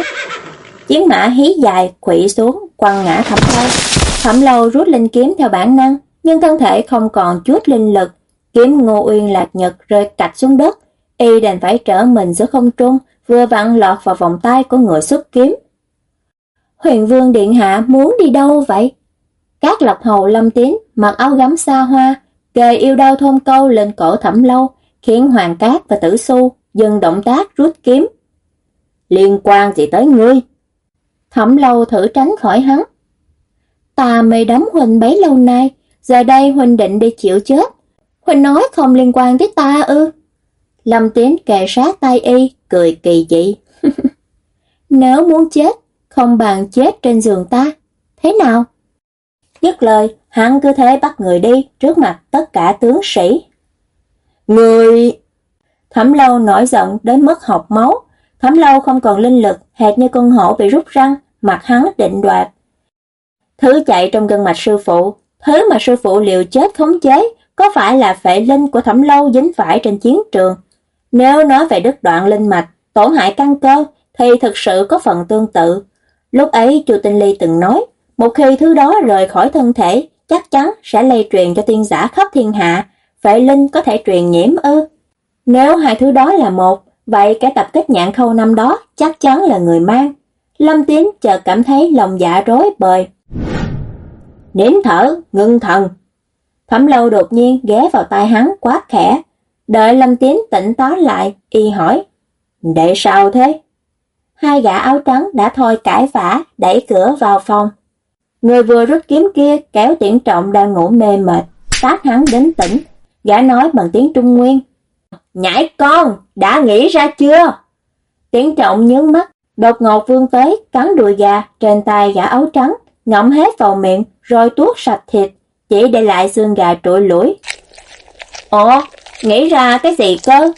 Chiến mã hí dài, quỵ xuống, quăng ngã thẩm lâu. Thẩm lâu rút linh kiếm theo bản năng, nhưng thân thể không còn chút linh lực. Kiếm ngô uyên lạc nhật rơi cạch xuống đất, y đành phải trở mình giữa không trung, vừa vặn lọt vào vòng tay của người xuất kiếm. Huyền Vương Điện Hạ muốn đi đâu vậy? Các lộc hầu lâm tiến, mặc áo gấm xa hoa, kề yêu đau thôn câu lên cổ thẩm lâu, khiến Hoàng Cát và Tử su dừng động tác rút kiếm. Liên quan gì tới ngươi? Thẩm lâu thử tránh khỏi hắn. Ta mê đắm Huỳnh bấy lâu nay, giờ đây Huỳnh định đi chịu chết. Huỳnh nói không liên quan tới ta ư. Lâm Tiến kề sát tay y, cười kỳ dị. [laughs] Nếu muốn chết, không bằng chết trên giường ta. Thế nào? Dứt lời, hắn cứ thế bắt người đi trước mặt tất cả tướng sĩ. Người... Thẩm lâu nổi giận đến mức học máu. Thẩm lâu không còn linh lực, hệt như con hổ bị rút răng, mặt hắn định đoạt. Thứ chạy trong gân mạch sư phụ, thứ mà sư phụ liều chết khống chế, có phải là phệ linh của thẩm lâu dính phải trên chiến trường. Nếu nói về đứt đoạn linh mạch, tổn hại căn cơ, thì thực sự có phần tương tự. Lúc ấy Chu Tinh Ly từng nói, một khi thứ đó rời khỏi thân thể, chắc chắn sẽ lây truyền cho tiên giả khắp thiên hạ, phệ linh có thể truyền nhiễm ư. Nếu hai thứ đó là một, vậy cái tập kết nhạn khâu năm đó chắc chắn là người mang. Lâm Tiến chợt cảm thấy lòng dạ rối bời. Nín thở, ngưng thần. Thẩm lâu đột nhiên ghé vào tai hắn quá khẽ. Đợi Lâm Tiến tỉnh táo lại, y hỏi. Để sao thế? Hai gã áo trắng đã thôi cãi vã, đẩy cửa vào phòng. Người vừa rút kiếm kia kéo tiễn trọng đang ngủ mê mệt, tát hắn đến tỉnh. Gã nói bằng tiếng Trung Nguyên. Nhãi con, đã nghĩ ra chưa? Tiến trọng nhướng mắt, đột ngột vương tới, cắn đùi gà trên tay gã áo trắng, ngậm hết vào miệng, rồi tuốt sạch thịt, chỉ để lại xương gà trụi lũi. Ồ, nghĩ ra cái gì cơ?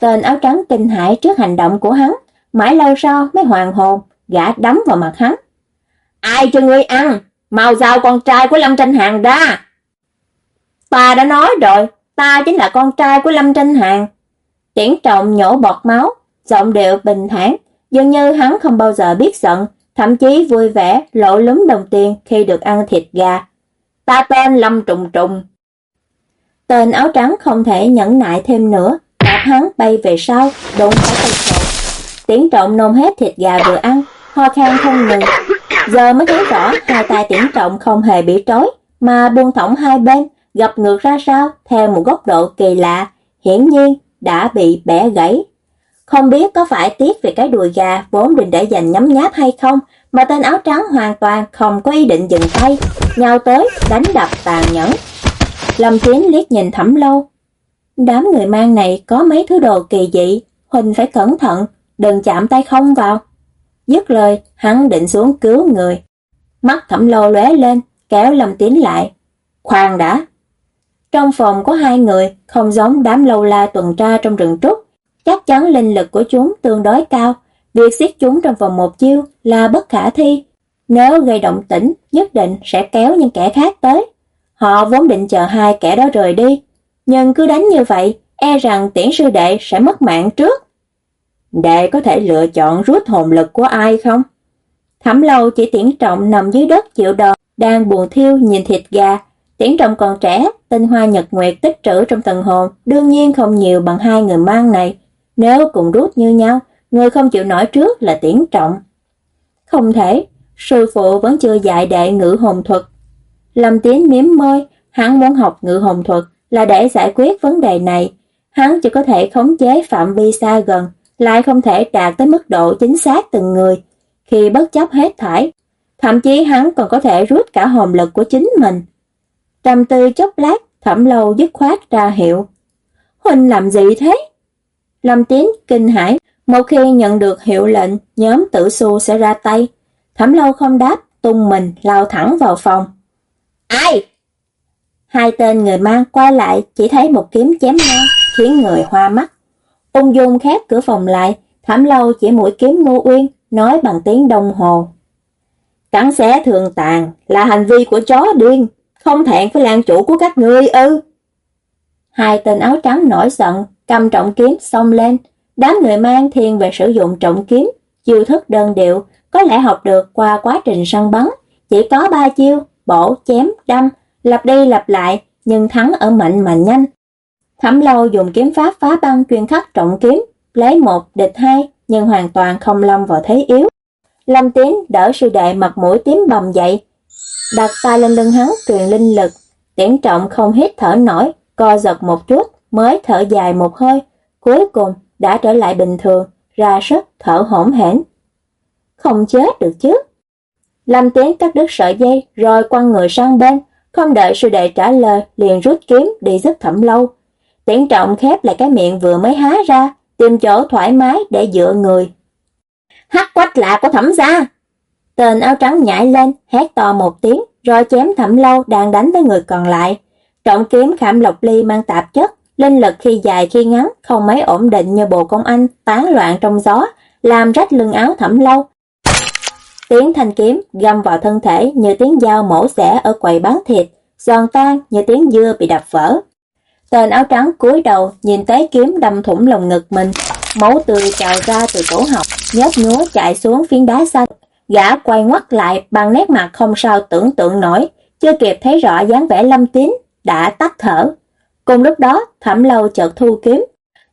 Tên áo trắng kinh hãi trước hành động của hắn, mãi lâu sau mới hoàn hồn, gã đấm vào mặt hắn. Ai cho ngươi ăn? Mau giao con trai của Lâm Tranh Hàng ra. Ta đã nói rồi, ta chính là con trai của Lâm Tranh Hàng. Tiễn trọng nhổ bọt máu, giọng điệu bình thản, dường như hắn không bao giờ biết giận, thậm chí vui vẻ lộ lúm đồng tiền khi được ăn thịt gà. Ta tên Lâm Trùng Trùng. Tên áo trắng không thể nhẫn nại thêm nữa, đạp hắn bay về sau, đụng phải cây cột Tiễn trọng nôn hết thịt gà vừa ăn, ho khan không ngừng. Giờ mới thấy rõ hai tay tiễn trọng không hề bị trói, mà buông thõng hai bên, gặp ngược ra sao theo một góc độ kỳ lạ, hiển nhiên đã bị bẻ gãy. Không biết có phải tiếc về cái đùi gà vốn định để dành nhấm nháp hay không, mà tên áo trắng hoàn toàn không có ý định dừng tay, nhào tới đánh đập tàn nhẫn. Lâm Tiến liếc nhìn thẩm lâu. Đám người mang này có mấy thứ đồ kỳ dị, Huỳnh phải cẩn thận, đừng chạm tay không vào. Dứt lời, hắn định xuống cứu người. Mắt thẩm lâu lóe lên, kéo Lâm Tiến lại. Khoan đã. Trong phòng có hai người, không giống đám lâu la tuần tra trong rừng trúc. Chắc chắn linh lực của chúng tương đối cao. Việc giết chúng trong vòng một chiêu là bất khả thi. Nếu gây động tĩnh, nhất định sẽ kéo những kẻ khác tới. Họ vốn định chờ hai kẻ đó rời đi. Nhưng cứ đánh như vậy, e rằng tiễn sư đệ sẽ mất mạng trước. Đệ có thể lựa chọn rút hồn lực của ai không? Thẩm lâu chỉ tiễn trọng nằm dưới đất chịu đòn, đang buồn thiêu nhìn thịt gà. Tiễn trọng còn trẻ, tinh hoa nhật nguyệt tích trữ trong tầng hồn, đương nhiên không nhiều bằng hai người mang này. Nếu cùng rút như nhau, người không chịu nổi trước là tiễn trọng. Không thể, sư phụ vẫn chưa dạy đệ ngữ hồn thuật. Lâm Tiến miếm môi, hắn muốn học ngữ hồn thuật là để giải quyết vấn đề này. Hắn chỉ có thể khống chế phạm vi xa gần, lại không thể đạt tới mức độ chính xác từng người, khi bất chấp hết thải. Thậm chí hắn còn có thể rút cả hồn lực của chính mình. Trầm tư chốc lát, thẩm lâu dứt khoát ra hiệu. Huynh làm gì thế? Lâm Tiến kinh hãi, một khi nhận được hiệu lệnh, nhóm tử su sẽ ra tay. Thẩm lâu không đáp, tung mình lao thẳng vào phòng. Ai? Hai tên người mang quay lại chỉ thấy một kiếm chém ngang, khiến người hoa mắt. Ung dung khép cửa phòng lại, thẩm lâu chỉ mũi kiếm ngô uyên, nói bằng tiếng đồng hồ. Cắn xé thường tàn là hành vi của chó điên, không thẹn với làng chủ của các ngươi ư. Hai tên áo trắng nổi giận, cầm trọng kiếm xông lên. Đám người mang thiên về sử dụng trọng kiếm, chiêu thức đơn điệu, có lẽ học được qua quá trình săn bắn. Chỉ có ba chiêu, bổ, chém, đâm, lặp đi lặp lại, nhưng thắng ở mạnh mà nhanh, Thẩm lâu dùng kiếm pháp phá băng chuyên khắc trọng kiếm, lấy một địch hai, nhưng hoàn toàn không lâm vào thế yếu. Lâm Tiến đỡ sư đệ mặt mũi tím bầm dậy, đặt tay lên lưng hắn truyền linh lực, tiễn trọng không hít thở nổi, co giật một chút, mới thở dài một hơi, cuối cùng đã trở lại bình thường, ra sức thở hổn hển. Không chết được chứ. Lâm Tiến cắt đứt sợi dây rồi quăng người sang bên, không đợi sư đệ trả lời liền rút kiếm đi giúp thẩm lâu. Tiễn trọng khép lại cái miệng vừa mới há ra, tìm chỗ thoải mái để dựa người. hắc quách lạ của thẩm gia. Tên áo trắng nhảy lên, hét to một tiếng, rồi chém thẩm lâu đang đánh với người còn lại. Trọng kiếm khảm lộc ly mang tạp chất, linh lực khi dài khi ngắn, không mấy ổn định như bộ công anh, tán loạn trong gió, làm rách lưng áo thẩm lâu. Tiếng thanh kiếm găm vào thân thể như tiếng dao mổ xẻ ở quầy bán thịt, giòn tan như tiếng dưa bị đập vỡ. Tên áo trắng cúi đầu nhìn tới kiếm đâm thủng lồng ngực mình, máu tươi trào ra từ cổ họng, nhớp nhúa chạy xuống phiến đá xanh. Gã quay ngoắt lại bằng nét mặt không sao tưởng tượng nổi, chưa kịp thấy rõ dáng vẻ lâm tín, đã tắt thở. Cùng lúc đó, thẩm lâu chợt thu kiếm,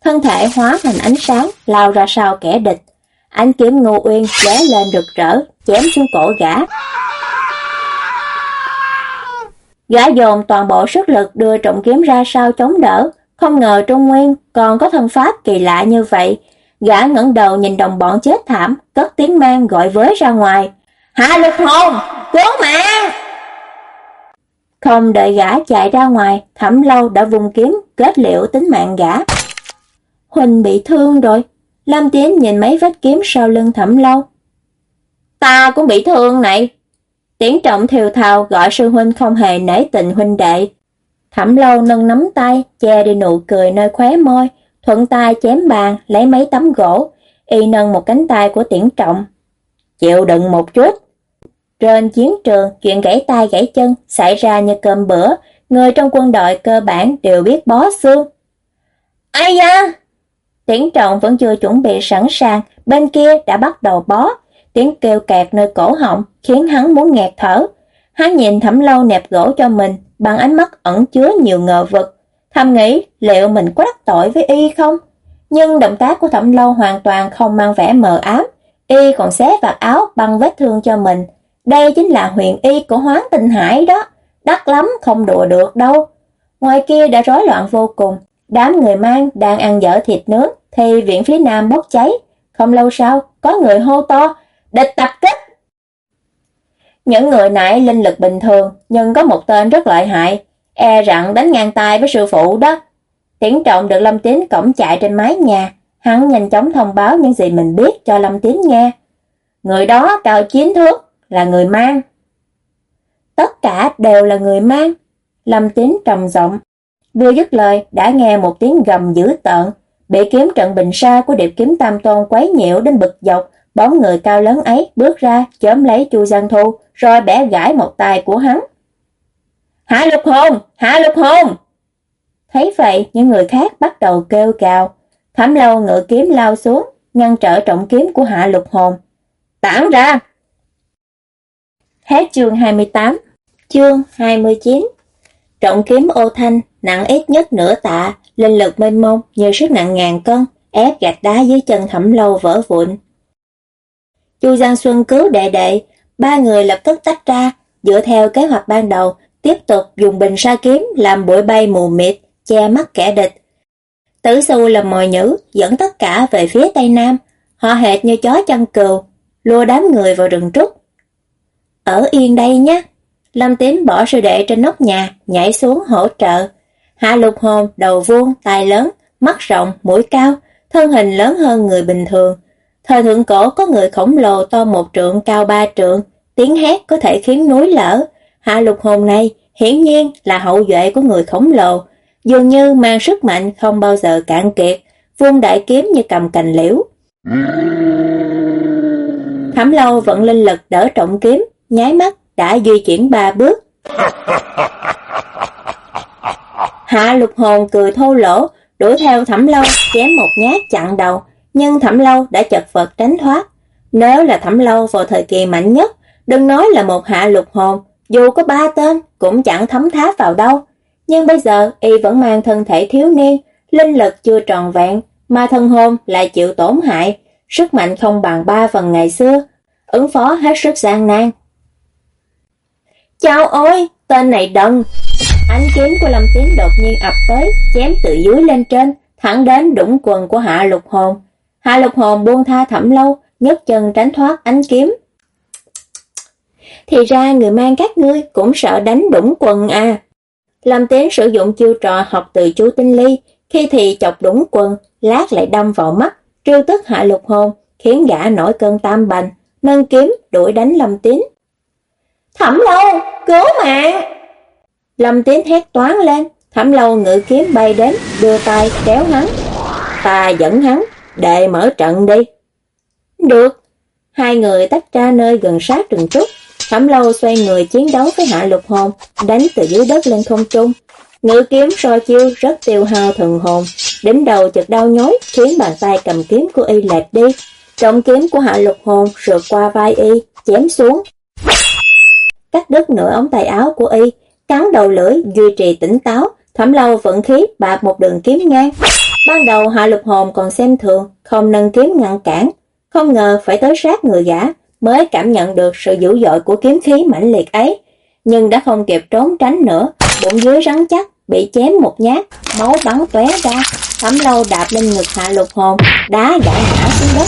thân thể hóa thành ánh sáng, lao ra sau kẻ địch. Ánh kiếm ngô uyên lóe lên rực rỡ, chém xuống cổ gã. Gã dồn toàn bộ sức lực đưa trọng kiếm ra sau chống đỡ, không ngờ Trung Nguyên còn có thân pháp kỳ lạ như vậy. Gã ngẩng đầu nhìn đồng bọn chết thảm, cất tiếng mang gọi với ra ngoài. Hạ lực hồn, cứu mạng! Không đợi gã chạy ra ngoài, thẩm lâu đã vùng kiếm, kết liễu tính mạng gã. Huỳnh bị thương rồi. Lâm Tiến nhìn mấy vết kiếm sau lưng thẩm lâu. Ta cũng bị thương này. Tiến trọng thiều thào gọi sư huynh không hề nể tình huynh đệ. Thẩm lâu nâng nắm tay, che đi nụ cười nơi khóe môi, thuận tay chém bàn, lấy mấy tấm gỗ, y nâng một cánh tay của tiễn trọng. Chịu đựng một chút. Trên chiến trường, chuyện gãy tay gãy chân xảy ra như cơm bữa, người trong quân đội cơ bản đều biết bó xương. Ai da! Tiễn trọng vẫn chưa chuẩn bị sẵn sàng, bên kia đã bắt đầu bó, tiếng kêu kẹt nơi cổ họng khiến hắn muốn nghẹt thở. Hắn nhìn thẩm lâu nẹp gỗ cho mình bằng ánh mắt ẩn chứa nhiều ngờ vực, thầm nghĩ liệu mình có đắc tội với y không? Nhưng động tác của thẩm lâu hoàn toàn không mang vẻ mờ ám, y còn xé vạt áo băng vết thương cho mình. Đây chính là huyền y của hoán tinh hải đó, đắt lắm không đùa được đâu. Ngoài kia đã rối loạn vô cùng, đám người mang đang ăn dở thịt nướng thì viện phía nam bốc cháy. Không lâu sau, có người hô to, địch tập kích. Những người nãy linh lực bình thường, nhưng có một tên rất lợi hại, e rằng đánh ngang tay với sư phụ đó. Tiễn trọng được Lâm Tín cổng chạy trên mái nhà, hắn nhanh chóng thông báo những gì mình biết cho Lâm Tín nghe. Người đó cao chiến thước, là người mang. Tất cả đều là người mang. Lâm Tín trầm giọng, vừa dứt lời đã nghe một tiếng gầm dữ tợn, bị kiếm trận bình sa của điệp kiếm tam tôn quấy nhiễu đến bực dọc, bóng người cao lớn ấy bước ra chớm lấy Chu Giang Thu, rồi bẻ gãi một tay của hắn. Hạ lục hồn! Hạ lục hồn! Thấy vậy, những người khác bắt đầu kêu cào. Thẩm lâu ngựa kiếm lao xuống, ngăn trở trọng kiếm của hạ lục hồn. Tản ra! Hết chương 28 Chương 29 Trọng kiếm ô thanh, nặng ít nhất nửa tạ, linh lực mênh mông như sức nặng ngàn cân, ép gạch đá dưới chân thẩm lâu vỡ vụn. Chu Giang Xuân cứu đệ đệ, ba người lập tức tách ra, dựa theo kế hoạch ban đầu, tiếp tục dùng bình sa kiếm làm bụi bay mù mịt, che mắt kẻ địch. Tử Xu là mồi nhữ, dẫn tất cả về phía Tây Nam, họ hệt như chó chăn cừu, lùa đám người vào rừng trúc. Ở yên đây nhé. Lâm Tín bỏ sư đệ trên nóc nhà, nhảy xuống hỗ trợ. Hạ lục hồn, đầu vuông, tai lớn, mắt rộng, mũi cao, thân hình lớn hơn người bình thường. Thời thượng cổ có người khổng lồ to một trượng cao ba trượng, tiếng hét có thể khiến núi lở. Hạ lục hồn này hiển nhiên là hậu duệ của người khổng lồ, dường như mang sức mạnh không bao giờ cạn kiệt, vuông đại kiếm như cầm cành liễu. Thẩm lâu vận linh lực đỡ trọng kiếm, nháy mắt đã di chuyển ba bước. [laughs] Hạ lục hồn cười thô lỗ, đuổi theo thẩm lâu, chém một nhát chặn đầu, nhưng thẩm lâu đã chật vật tránh thoát. Nếu là thẩm lâu vào thời kỳ mạnh nhất, đừng nói là một hạ lục hồn, dù có ba tên cũng chẳng thấm tháp vào đâu. Nhưng bây giờ y vẫn mang thân thể thiếu niên, linh lực chưa tròn vẹn, mà thân hồn lại chịu tổn hại, sức mạnh không bằng ba phần ngày xưa, ứng phó hết sức gian nan. Chào ôi, tên này đần. Ánh kiếm của Lâm Tiến đột nhiên ập tới, chém từ dưới lên trên, thẳng đến đũng quần của Hạ Lục Hồn. Hạ Lục Hồn buông tha thẩm lâu, nhấc chân tránh thoát ánh kiếm. Thì ra người mang các ngươi cũng sợ đánh đũng quần à. Lâm Tiến sử dụng chiêu trò học từ chú Tinh Ly, khi thì chọc đũng quần, lát lại đâm vào mắt, trêu tức Hạ Lục Hồn, khiến gã nổi cơn tam bành, nâng kiếm đuổi đánh Lâm tiến Thẩm lâu, cứu mạng! Lâm tiến hét toán lên, thẩm lâu ngự kiếm bay đến, đưa tay kéo hắn. Ta dẫn hắn, để mở trận đi. Được. Hai người tách ra nơi gần sát rừng trúc. Thẩm lâu xoay người chiến đấu với hạ lục hồn, đánh từ dưới đất lên không trung. Ngự kiếm so chiêu rất tiêu hao thần hồn, đỉnh đầu chợt đau nhói khiến bàn tay cầm kiếm của y lệch đi. Trọng kiếm của hạ lục hồn rượt qua vai y, chém xuống. Cắt đứt nửa ống tay áo của y, cắn đầu lưỡi duy trì tỉnh táo, thẩm lâu vận khí bạc một đường kiếm ngang. Ban đầu hạ lục hồn còn xem thường, không nâng kiếm ngăn cản, không ngờ phải tới sát người gã mới cảm nhận được sự dữ dội của kiếm khí mãnh liệt ấy, nhưng đã không kịp trốn tránh nữa, bụng dưới rắn chắc, bị chém một nhát, máu bắn tóe ra, thẩm lâu đạp lên ngực hạ lục hồn, đá gã ngã xuống đất.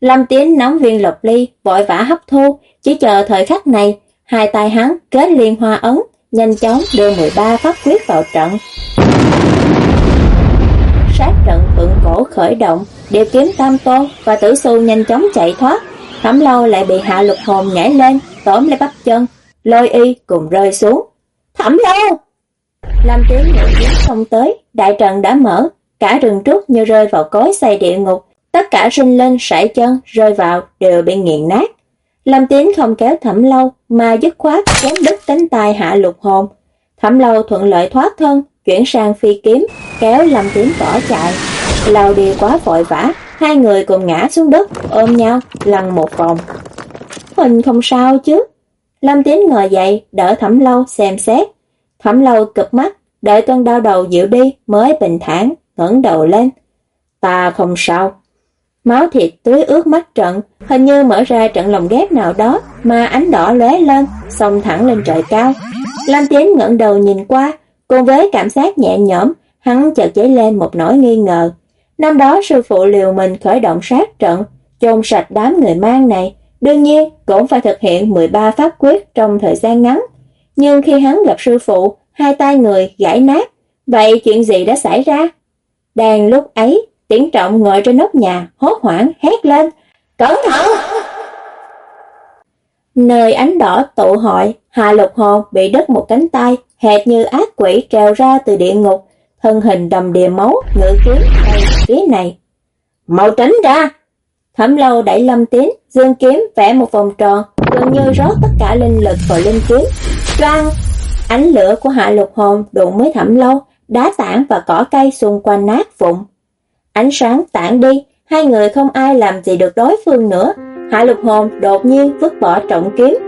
Lâm Tiến nắm viên lục ly, vội vã hấp thu, chỉ chờ thời khắc này, hai tay hắn kết liên hoa ấn, nhanh chóng đưa 13 pháp quyết vào trận. Sát trận thượng cổ khởi động, đều kiếm tam tôn và tử xu nhanh chóng chạy thoát. Thẩm lâu lại bị hạ lục hồn nhảy lên, tóm lấy bắp chân, lôi y cùng rơi xuống. Thẩm lâu! Lâm Tiến nhảy kiếm không tới, đại trận đã mở, cả rừng trúc như rơi vào cối xay địa ngục, tất cả sinh lên sải chân rơi vào đều bị nghiền nát. Lâm Tiến không kéo Thẩm Lâu mà dứt khoát chém đứt cánh tay hạ lục hồn. Thẩm Lâu thuận lợi thoát thân, chuyển sang phi kiếm, kéo Lâm Tiến bỏ chạy. Lâu đi quá vội vã, hai người cùng ngã xuống đất, ôm nhau, lăn một vòng. Huỳnh không sao chứ? Lâm Tiến ngồi dậy, đỡ Thẩm Lâu xem xét. Thẩm Lâu cực mắt, đợi cơn đau đầu dịu đi mới bình thản ngẩng đầu lên. Ta không sao. Máu thịt tưới ướt mắt trận, hình như mở ra trận lồng ghép nào đó mà ánh đỏ lóe lên, xông thẳng lên trời cao. Lâm Tiến ngẩng đầu nhìn qua, cùng với cảm giác nhẹ nhõm, hắn chợt dấy lên một nỗi nghi ngờ. Năm đó sư phụ liều mình khởi động sát trận, chôn sạch đám người mang này, đương nhiên cũng phải thực hiện 13 pháp quyết trong thời gian ngắn. Nhưng khi hắn gặp sư phụ, hai tay người gãy nát, vậy chuyện gì đã xảy ra? Đang lúc ấy, Tiễn trọng ngồi trên nóc nhà, hốt hoảng hét lên, cẩn thận! Nơi ánh đỏ tụ hội, Hà Lục Hồ bị đứt một cánh tay, hệt như ác quỷ trèo ra từ địa ngục, thân hình đầm đìa máu, ngự kiếm bay phía này. Mau tránh ra! Thẩm lâu đẩy lâm tiến, dương kiếm vẽ một vòng tròn, gần như rót tất cả linh lực vào linh kiếm. Choang! Ánh lửa của hạ lục hồn đụng mới thẩm lâu, đá tảng và cỏ cây xung quanh nát vụn. Ánh sáng tản đi, hai người không ai làm gì được đối phương nữa. Hạ lục hồn đột nhiên vứt bỏ trọng kiếm.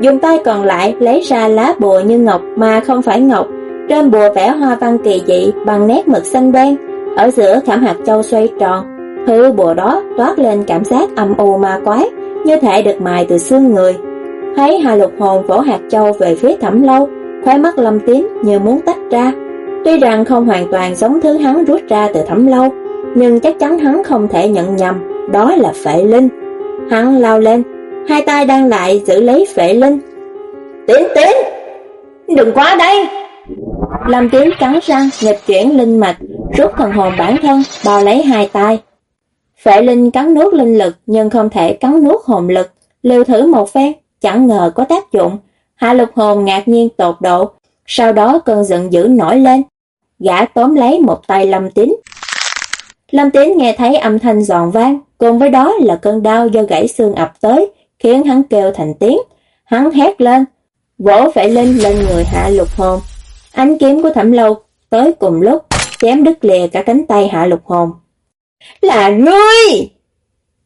Dùng tay còn lại lấy ra lá bùa như ngọc mà không phải ngọc. Trên bùa vẽ hoa văn kỳ dị bằng nét mực xanh đen. Ở giữa khảm hạt châu xoay tròn. Thứ bùa đó toát lên cảm giác âm u ma quái, như thể được mài từ xương người. Thấy hai Lục Hồn vỗ hạt châu về phía thẩm lâu, khóe mắt lâm tím như muốn tách ra. Tuy rằng không hoàn toàn giống thứ hắn rút ra từ thẩm lâu, nhưng chắc chắn hắn không thể nhận nhầm, đó là phệ linh. Hắn lao lên, hai tay đang lại giữ lấy phệ linh. Tiến tiến! Đừng quá đây! Lâm Tiến cắn răng, nghịch chuyển linh mạch, rút thần hồn bản thân, bao lấy hai tay. Phệ linh cắn nuốt linh lực nhưng không thể cắn nuốt hồn lực, liều thử một phen, chẳng ngờ có tác dụng. Hạ lục hồn ngạc nhiên tột độ, sau đó cơn giận dữ nổi lên. Gã tóm lấy một tay lâm tín, Lâm Tiến nghe thấy âm thanh giòn vang, cùng với đó là cơn đau do gãy xương ập tới, khiến hắn kêu thành tiếng. Hắn hét lên, vỗ phệ linh lên người hạ lục hồn. Ánh kiếm của thẩm lâu tới cùng lúc, chém đứt lìa cả cánh tay hạ lục hồn. Là ngươi!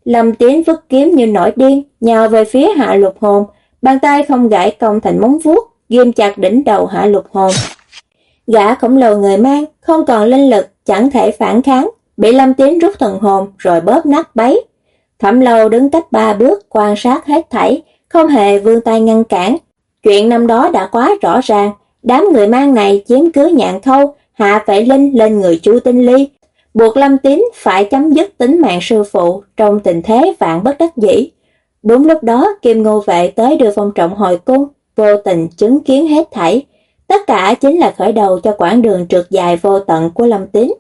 Lâm Tiến vứt kiếm như nổi điên, nhào về phía hạ lục hồn, bàn tay không gãy cong thành móng vuốt, ghim chặt đỉnh đầu hạ lục hồn. Gã khổng lồ người mang, không còn linh lực, chẳng thể phản kháng, bị Lâm Tiến rút thần hồn rồi bóp nát bấy. Thẩm lâu đứng cách ba bước quan sát hết thảy, không hề vươn tay ngăn cản. Chuyện năm đó đã quá rõ ràng, đám người mang này chiếm cứ nhạn thâu hạ vệ linh lên người chu tinh ly, buộc Lâm Tín phải chấm dứt tính mạng sư phụ trong tình thế vạn bất đắc dĩ. Đúng lúc đó Kim Ngô Vệ tới đưa phong trọng hồi cung, vô tình chứng kiến hết thảy. Tất cả chính là khởi đầu cho quãng đường trượt dài vô tận của Lâm Tín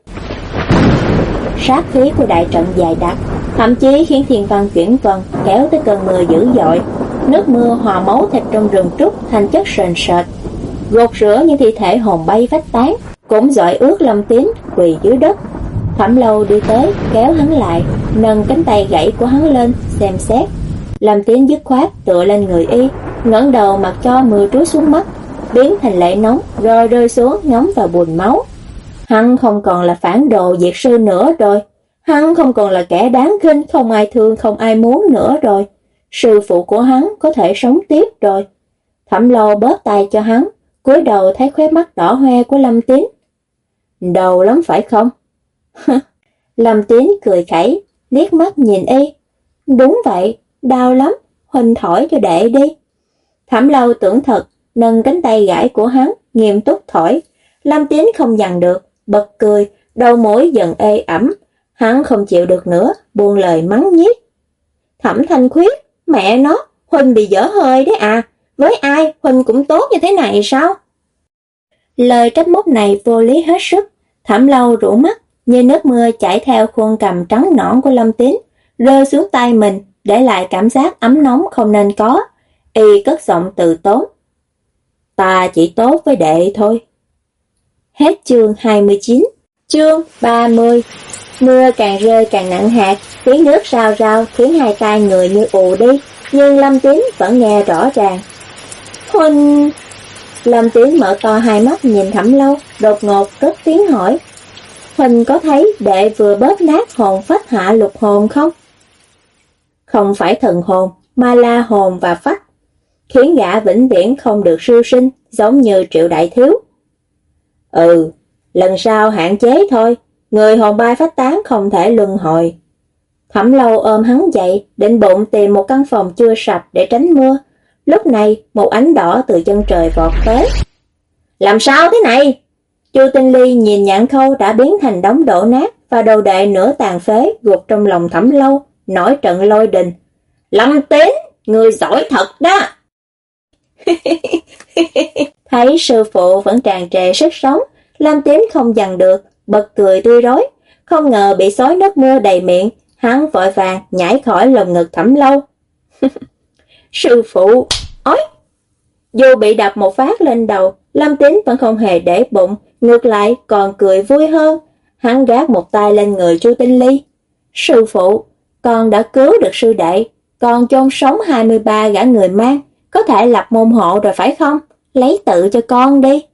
sát khí của đại trận dài đặc, thậm chí khiến thiên văn chuyển vần kéo tới cơn mưa dữ dội. Nước mưa hòa máu thịt trong rừng trúc thành chất sền sệt, gột rửa những thi thể hồn bay vách tán, cũng dội ướt Lâm Tín quỳ dưới đất. Thẩm Lâu đi tới, kéo hắn lại, nâng cánh tay gãy của hắn lên xem xét. Lâm Tín dứt khoát tựa lên người y, ngẩng đầu mặc cho mưa trúi xuống mắt, biến thành lệ nóng rồi rơi xuống ngấm vào bùn máu. Hắn không còn là phản đồ diệt sư nữa rồi. Hắn không còn là kẻ đáng khinh, không ai thương, không ai muốn nữa rồi. Sư phụ của hắn có thể sống tiếp rồi. Thẩm lâu bớt tay cho hắn, cúi đầu thấy khóe mắt đỏ hoe của Lâm Tín. Đầu lắm phải không? [laughs] Lâm Tín cười khẩy, liếc mắt nhìn y. Đúng vậy, đau lắm, Huỳnh thổi cho đệ đi. Thẩm lâu tưởng thật, nâng cánh tay gãi của hắn, nghiêm túc thổi. Lâm Tín không dằn được, bật cười, đầu mũi dần ê ẩm. Hắn không chịu được nữa, buông lời mắng nhiếc. Thẩm thanh khuyết, mẹ nó, Huỳnh bị dở hơi đấy à, với ai Huỳnh cũng tốt như thế này sao? Lời trách móc này vô lý hết sức, thẩm lâu rủ mắt, như nước mưa chảy theo khuôn cầm trắng nõn của Lâm Tín, rơi xuống tay mình, để lại cảm giác ấm nóng không nên có. Y cất giọng từ tốn. Ta chỉ tốt với đệ thôi. Hết chương 29, chương 30. Mưa càng rơi càng nặng hạt, tiếng nước rào rào khiến hai tay người như ù đi, nhưng Lâm Tín vẫn nghe rõ ràng. Huynh... Lâm Tiến mở to hai mắt nhìn thẩm lâu, đột ngột cất tiếng hỏi. Huynh có thấy đệ vừa bóp nát hồn phách hạ lục hồn không? Không phải thần hồn, mà là hồn và phách, khiến gã vĩnh viễn không được siêu sinh, giống như triệu đại thiếu. Ừ, lần sau hạn chế thôi, người hồn bay phách tán không thể luân hồi. Thẩm lâu ôm hắn dậy, định bụng tìm một căn phòng chưa sạch để tránh mưa. Lúc này, một ánh đỏ từ chân trời vọt tới. Làm sao thế này? Chu Tinh Ly nhìn nhãn khâu đã biến thành đống đổ nát và đầu đệ nửa tàn phế gục trong lòng thẩm lâu, nổi trận lôi đình. Lâm Tín, người giỏi thật đó! [laughs] Thấy sư phụ vẫn tràn trề sức sống, Lâm tín không dằn được, bật cười tươi rói, không ngờ bị sói nước mưa đầy miệng, hắn vội vàng nhảy khỏi lồng ngực thẩm lâu. [laughs] sư phụ, ối! Dù bị đập một phát lên đầu, Lâm Tín vẫn không hề để bụng, ngược lại còn cười vui hơn. Hắn gác một tay lên người Chu Tinh Ly. Sư phụ, con đã cứu được sư đệ, còn chôn sống 23 gã người mang, có thể lập môn hộ rồi phải không? Lấy tự cho con đi.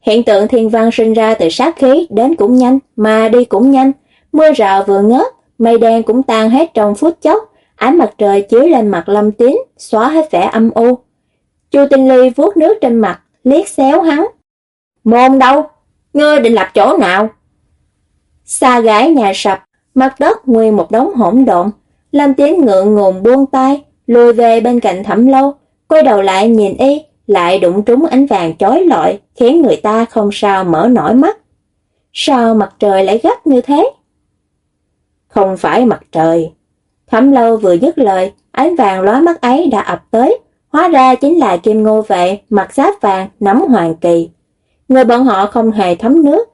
Hiện tượng thiên văn sinh ra từ sát khí đến cũng nhanh, mà đi cũng nhanh. Mưa rào vừa ngớt, mây đen cũng tan hết trong phút chốc. Ánh mặt trời chiếu lên mặt lâm tín, xóa hết vẻ âm u. Chu Tinh Ly vuốt nước trên mặt, liếc xéo hắn. Môn đâu? Ngươi định lập chỗ nào? Xa gái nhà sập, mặt đất nguyên một đống hỗn độn. Lâm Tiến ngượng ngùng buông tay, lùi về bên cạnh thẩm lâu, quay đầu lại nhìn y, lại đụng trúng ánh vàng chói lọi, khiến người ta không sao mở nổi mắt. Sao mặt trời lại gấp như thế? Không phải mặt trời. Thẩm lâu vừa dứt lời, ánh vàng lóa mắt ấy đã ập tới, hóa ra chính là kim ngô vệ, mặt giáp vàng, nắm hoàng kỳ. Người bọn họ không hề thấm nước.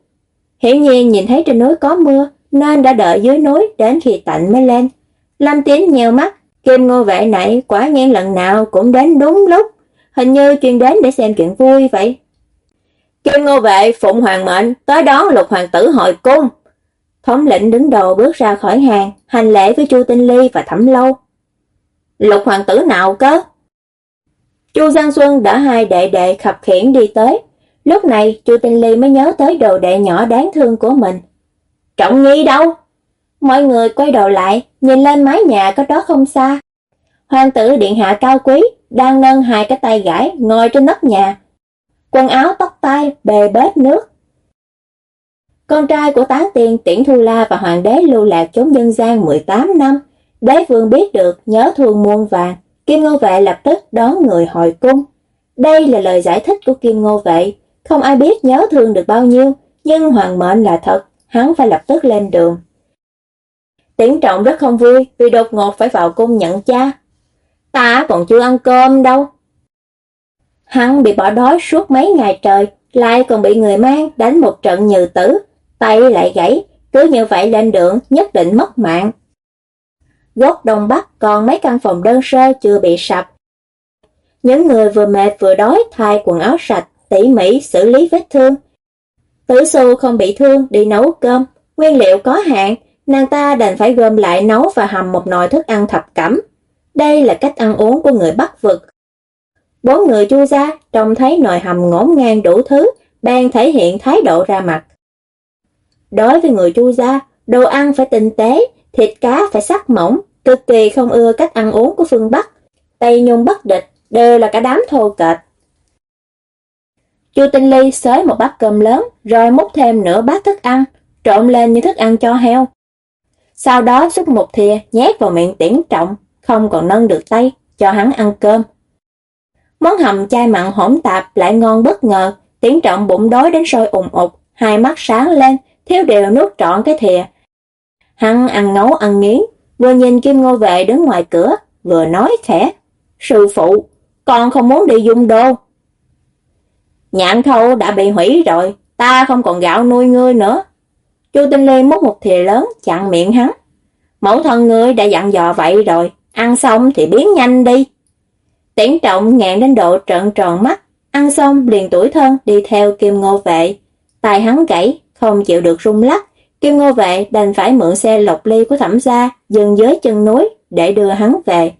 Hiển nhiên nhìn thấy trên núi có mưa, nên đã đợi dưới núi đến khi tạnh mới lên. Lâm Tiến nhiều mắt, Kim ngô vệ này quả nhiên lần nào cũng đến đúng lúc, hình như chuyên đến để xem chuyện vui vậy. Kim ngô vệ phụng hoàng mệnh tới đón lục hoàng tử hội cung. Thống lĩnh đứng đầu bước ra khỏi hàng, hành lễ với Chu Tinh Ly và Thẩm Lâu. Lục hoàng tử nào cơ? Chu Giang Xuân đã hai đệ đệ khập khiển đi tới. Lúc này Chu Tinh Ly mới nhớ tới đồ đệ nhỏ đáng thương của mình. Trọng Nhi đâu? Mọi người quay đầu lại, nhìn lên mái nhà có đó không xa. Hoàng tử điện hạ cao quý, đang nâng hai cái tay gãi, ngồi trên nóc nhà. Quần áo tóc tai, bề bết nước. Con trai của tán tiên Tiễn Thu La và hoàng đế lưu lạc chốn dân gian 18 năm. Đế vương biết được, nhớ thương muôn vàng. Kim Ngô Vệ lập tức đón người hồi cung. Đây là lời giải thích của Kim Ngô Vệ. Không ai biết nhớ thương được bao nhiêu, nhưng hoàng mệnh là thật, hắn phải lập tức lên đường. Tiễn trọng rất không vui vì đột ngột phải vào cung nhận cha. Ta còn chưa ăn cơm đâu. Hắn bị bỏ đói suốt mấy ngày trời, lại còn bị người mang đánh một trận nhừ tử, tay lại gãy, cứ như vậy lên đường nhất định mất mạng, góc đông bắc còn mấy căn phòng đơn sơ chưa bị sập. Những người vừa mệt vừa đói thay quần áo sạch, tỉ mỉ xử lý vết thương. Tử Xu không bị thương đi nấu cơm, nguyên liệu có hạn, nàng ta đành phải gom lại nấu và hầm một nồi thức ăn thập cẩm. Đây là cách ăn uống của người Bắc vực. Bốn người chu ra trông thấy nồi hầm ngổn ngang đủ thứ, bèn thể hiện thái độ ra mặt. Đối với người chu gia, đồ ăn phải tinh tế, thịt cá phải sắc mỏng, cực kỳ không ưa cách ăn uống của phương Bắc. Tây Nhung bất địch đều là cả đám thô kệch. Chu Tinh Ly xới một bát cơm lớn, rồi múc thêm nửa bát thức ăn, trộn lên như thức ăn cho heo. Sau đó xúc một thìa nhét vào miệng tiễn trọng, không còn nâng được tay, cho hắn ăn cơm. Món hầm chai mặn hỗn tạp lại ngon bất ngờ, tiễn trọng bụng đói đến sôi ùng ụt, hai mắt sáng lên, thiếu đều nuốt trọn cái thìa. Hắn ăn ngấu ăn nghiến, vừa nhìn Kim Ngô Vệ đứng ngoài cửa, vừa nói khẽ. Sư phụ, con không muốn đi dung đô. Nhạn thâu đã bị hủy rồi, ta không còn gạo nuôi ngươi nữa. Chu Tinh Ly múc một thìa lớn chặn miệng hắn. Mẫu thân ngươi đã dặn dò vậy rồi, ăn xong thì biến nhanh đi. Tiễn trọng ngẹn đến độ trợn tròn mắt, ăn xong liền tuổi thân đi theo Kim Ngô Vệ. Tài hắn gãy, không chịu được rung lắc, Kim Ngô Vệ đành phải mượn xe lộc ly của thẩm gia dừng dưới chân núi để đưa hắn về.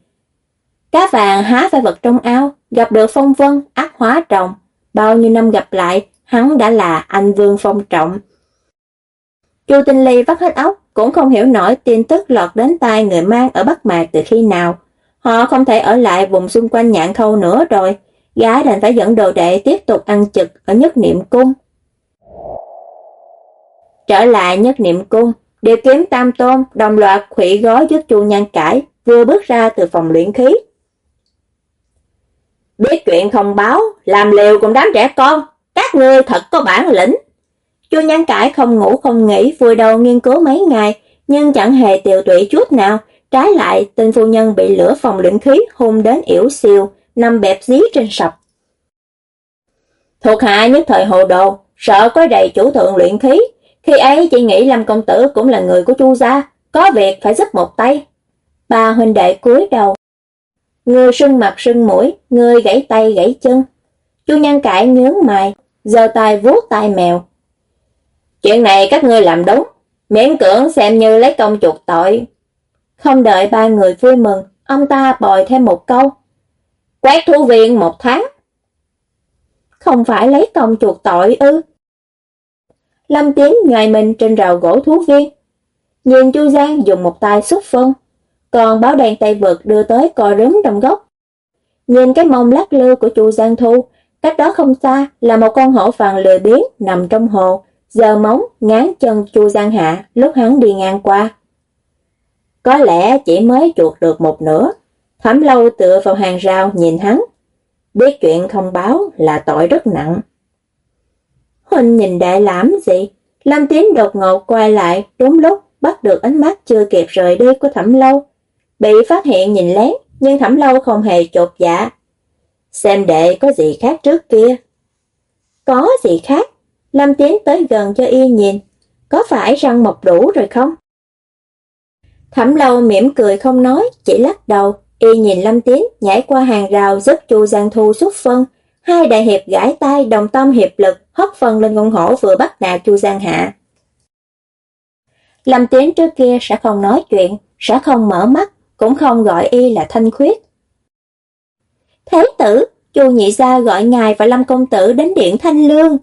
Cá vàng há phải vật trong ao, gặp được phong vân, ác hóa trọng. Bao nhiêu năm gặp lại, hắn đã là anh vương phong trọng. Chu Tinh Ly vắt hết óc, cũng không hiểu nổi tin tức lọt đến tai người mang ở Bắc Mạc từ khi nào. Họ không thể ở lại vùng xung quanh nhạn khâu nữa rồi. Gái đành phải dẫn đồ đệ tiếp tục ăn trực ở nhất niệm cung. Trở lại nhất niệm cung, điều kiếm tam tôn đồng loạt khủy gói giúp chu nhan cải, vừa bước ra từ phòng luyện khí. Biết chuyện không báo, làm liều cùng đám trẻ con, các ngươi thật có bản lĩnh. Chu nhan cải không ngủ không nghỉ, vui đầu nghiên cứu mấy ngày, nhưng chẳng hề tiều tụy chút nào, trái lại tên phu nhân bị lửa phòng luyện khí hung đến yểu siêu, nằm bẹp dí trên sập. Thuộc hạ nhất thời hồ đồ, sợ có đầy chủ thượng luyện khí, khi ấy chị nghĩ Lâm công tử cũng là người của Chu gia, có việc phải giúp một tay. Ba huynh đệ cúi đầu. Người sưng mặt sưng mũi, người gãy tay gãy chân. Chu Nhân Cải nhướng mày, giơ tay vuốt tai mèo. Chuyện này các ngươi làm đúng, miễn cưỡng xem như lấy công chuộc tội. Không đợi ba người vui mừng, ông ta bồi thêm một câu. Quét thú viện một tháng. Không phải lấy công chuộc tội ư? Lâm Tiến nhòi mình trên rào gỗ thú viên. Nhìn Chu Giang dùng một tay xúc phân, còn báo đèn tay vượt đưa tới cò rúm trong gốc. Nhìn cái mông lắc lư của Chu Giang Thu, cách đó không xa là một con hổ vàng lười biếng nằm trong hồ, giờ móng ngán chân Chu Giang Hạ lúc hắn đi ngang qua. Có lẽ chỉ mới chuột được một nửa, Thẩm lâu tựa vào hàng rào nhìn hắn. Biết chuyện không báo là tội rất nặng. Huynh nhìn đại lãm gì? Lâm Tiến đột ngột quay lại, đúng lúc bắt được ánh mắt chưa kịp rời đi của Thẩm Lâu. Bị phát hiện nhìn lén, nhưng Thẩm Lâu không hề chột dạ. Xem đệ có gì khác trước kia. Có gì khác? Lâm Tiến tới gần cho y nhìn. Có phải răng mọc đủ rồi không? Thẩm Lâu mỉm cười không nói, chỉ lắc đầu. Y nhìn Lâm Tiến nhảy qua hàng rào giúp Chu Giang Thu xuất phân, Hai đại hiệp gãi tay đồng tâm hiệp lực hất phần lên con hổ vừa bắt nạt Chu Giang Hạ. Lâm Tiến trước kia sẽ không nói chuyện, sẽ không mở mắt, cũng không gọi y là thanh khuyết. Thế tử, Chu Nhị Gia gọi ngài và Lâm Công Tử đến điện Thanh Lương.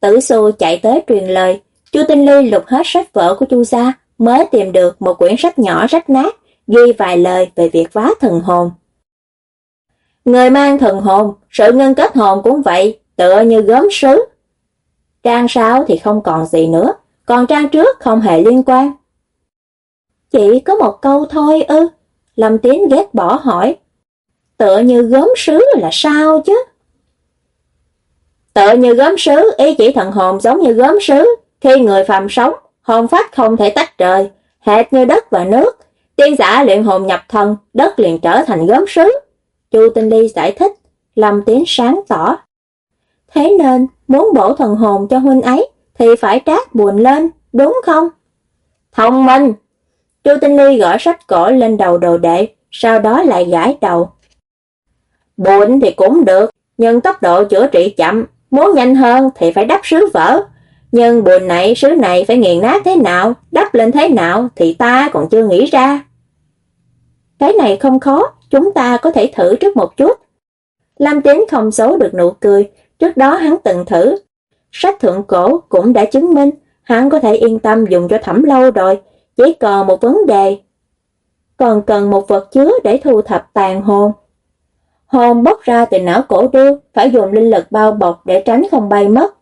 Tử Xu chạy tới truyền lời, Chu Tinh Ly lục hết sách vở của Chu Gia, mới tìm được một quyển sách nhỏ rách nát, ghi vài lời về việc vá thần hồn. Người mang thần hồn, sự ngân kết hồn cũng vậy, tựa như gốm sứ. Trang sau thì không còn gì nữa, còn trang trước không hề liên quan. Chỉ có một câu thôi ư? Lâm Tiến ghét bỏ hỏi. Tựa như gốm sứ là sao chứ? Tựa như gốm sứ, ý chỉ thần hồn giống như gốm sứ. Khi người phàm sống, hồn phách không thể tách rời, hệt như đất và nước. Tiên giả luyện hồn nhập thần, đất liền trở thành gốm sứ. Chu Tinh Ly giải thích, làm tiếng sáng tỏ. Thế nên, muốn bổ thần hồn cho huynh ấy, thì phải trát buồn lên, đúng không? Thông minh! Chu Tinh Ly gõ sách cổ lên đầu đồ đệ, sau đó lại gãi đầu. Buồn thì cũng được, nhưng tốc độ chữa trị chậm, muốn nhanh hơn thì phải đắp sứ vỡ. Nhưng buồn này sứ này phải nghiền nát thế nào, đắp lên thế nào thì ta còn chưa nghĩ ra. Cái này không khó, chúng ta có thể thử trước một chút. Lam Tiến không giấu được nụ cười, trước đó hắn từng thử. Sách thượng cổ cũng đã chứng minh, hắn có thể yên tâm dùng cho thẩm lâu rồi, chỉ còn một vấn đề. Còn cần một vật chứa để thu thập tàn hồn. Hồn bốc ra từ não cổ đưa, phải dùng linh lực bao bọc để tránh không bay mất.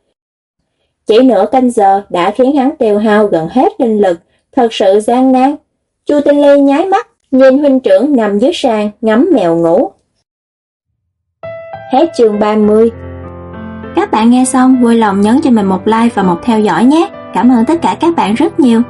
Chỉ nửa canh giờ đã khiến hắn tiêu hao gần hết linh lực, thật sự gian nan. Chu Tinh Ly nháy mắt, nhìn huynh trưởng nằm dưới sàn, ngắm mèo ngủ. Hết chương 30 Các bạn nghe xong, vui lòng nhấn cho mình một like và một theo dõi nhé. Cảm ơn tất cả các bạn rất nhiều.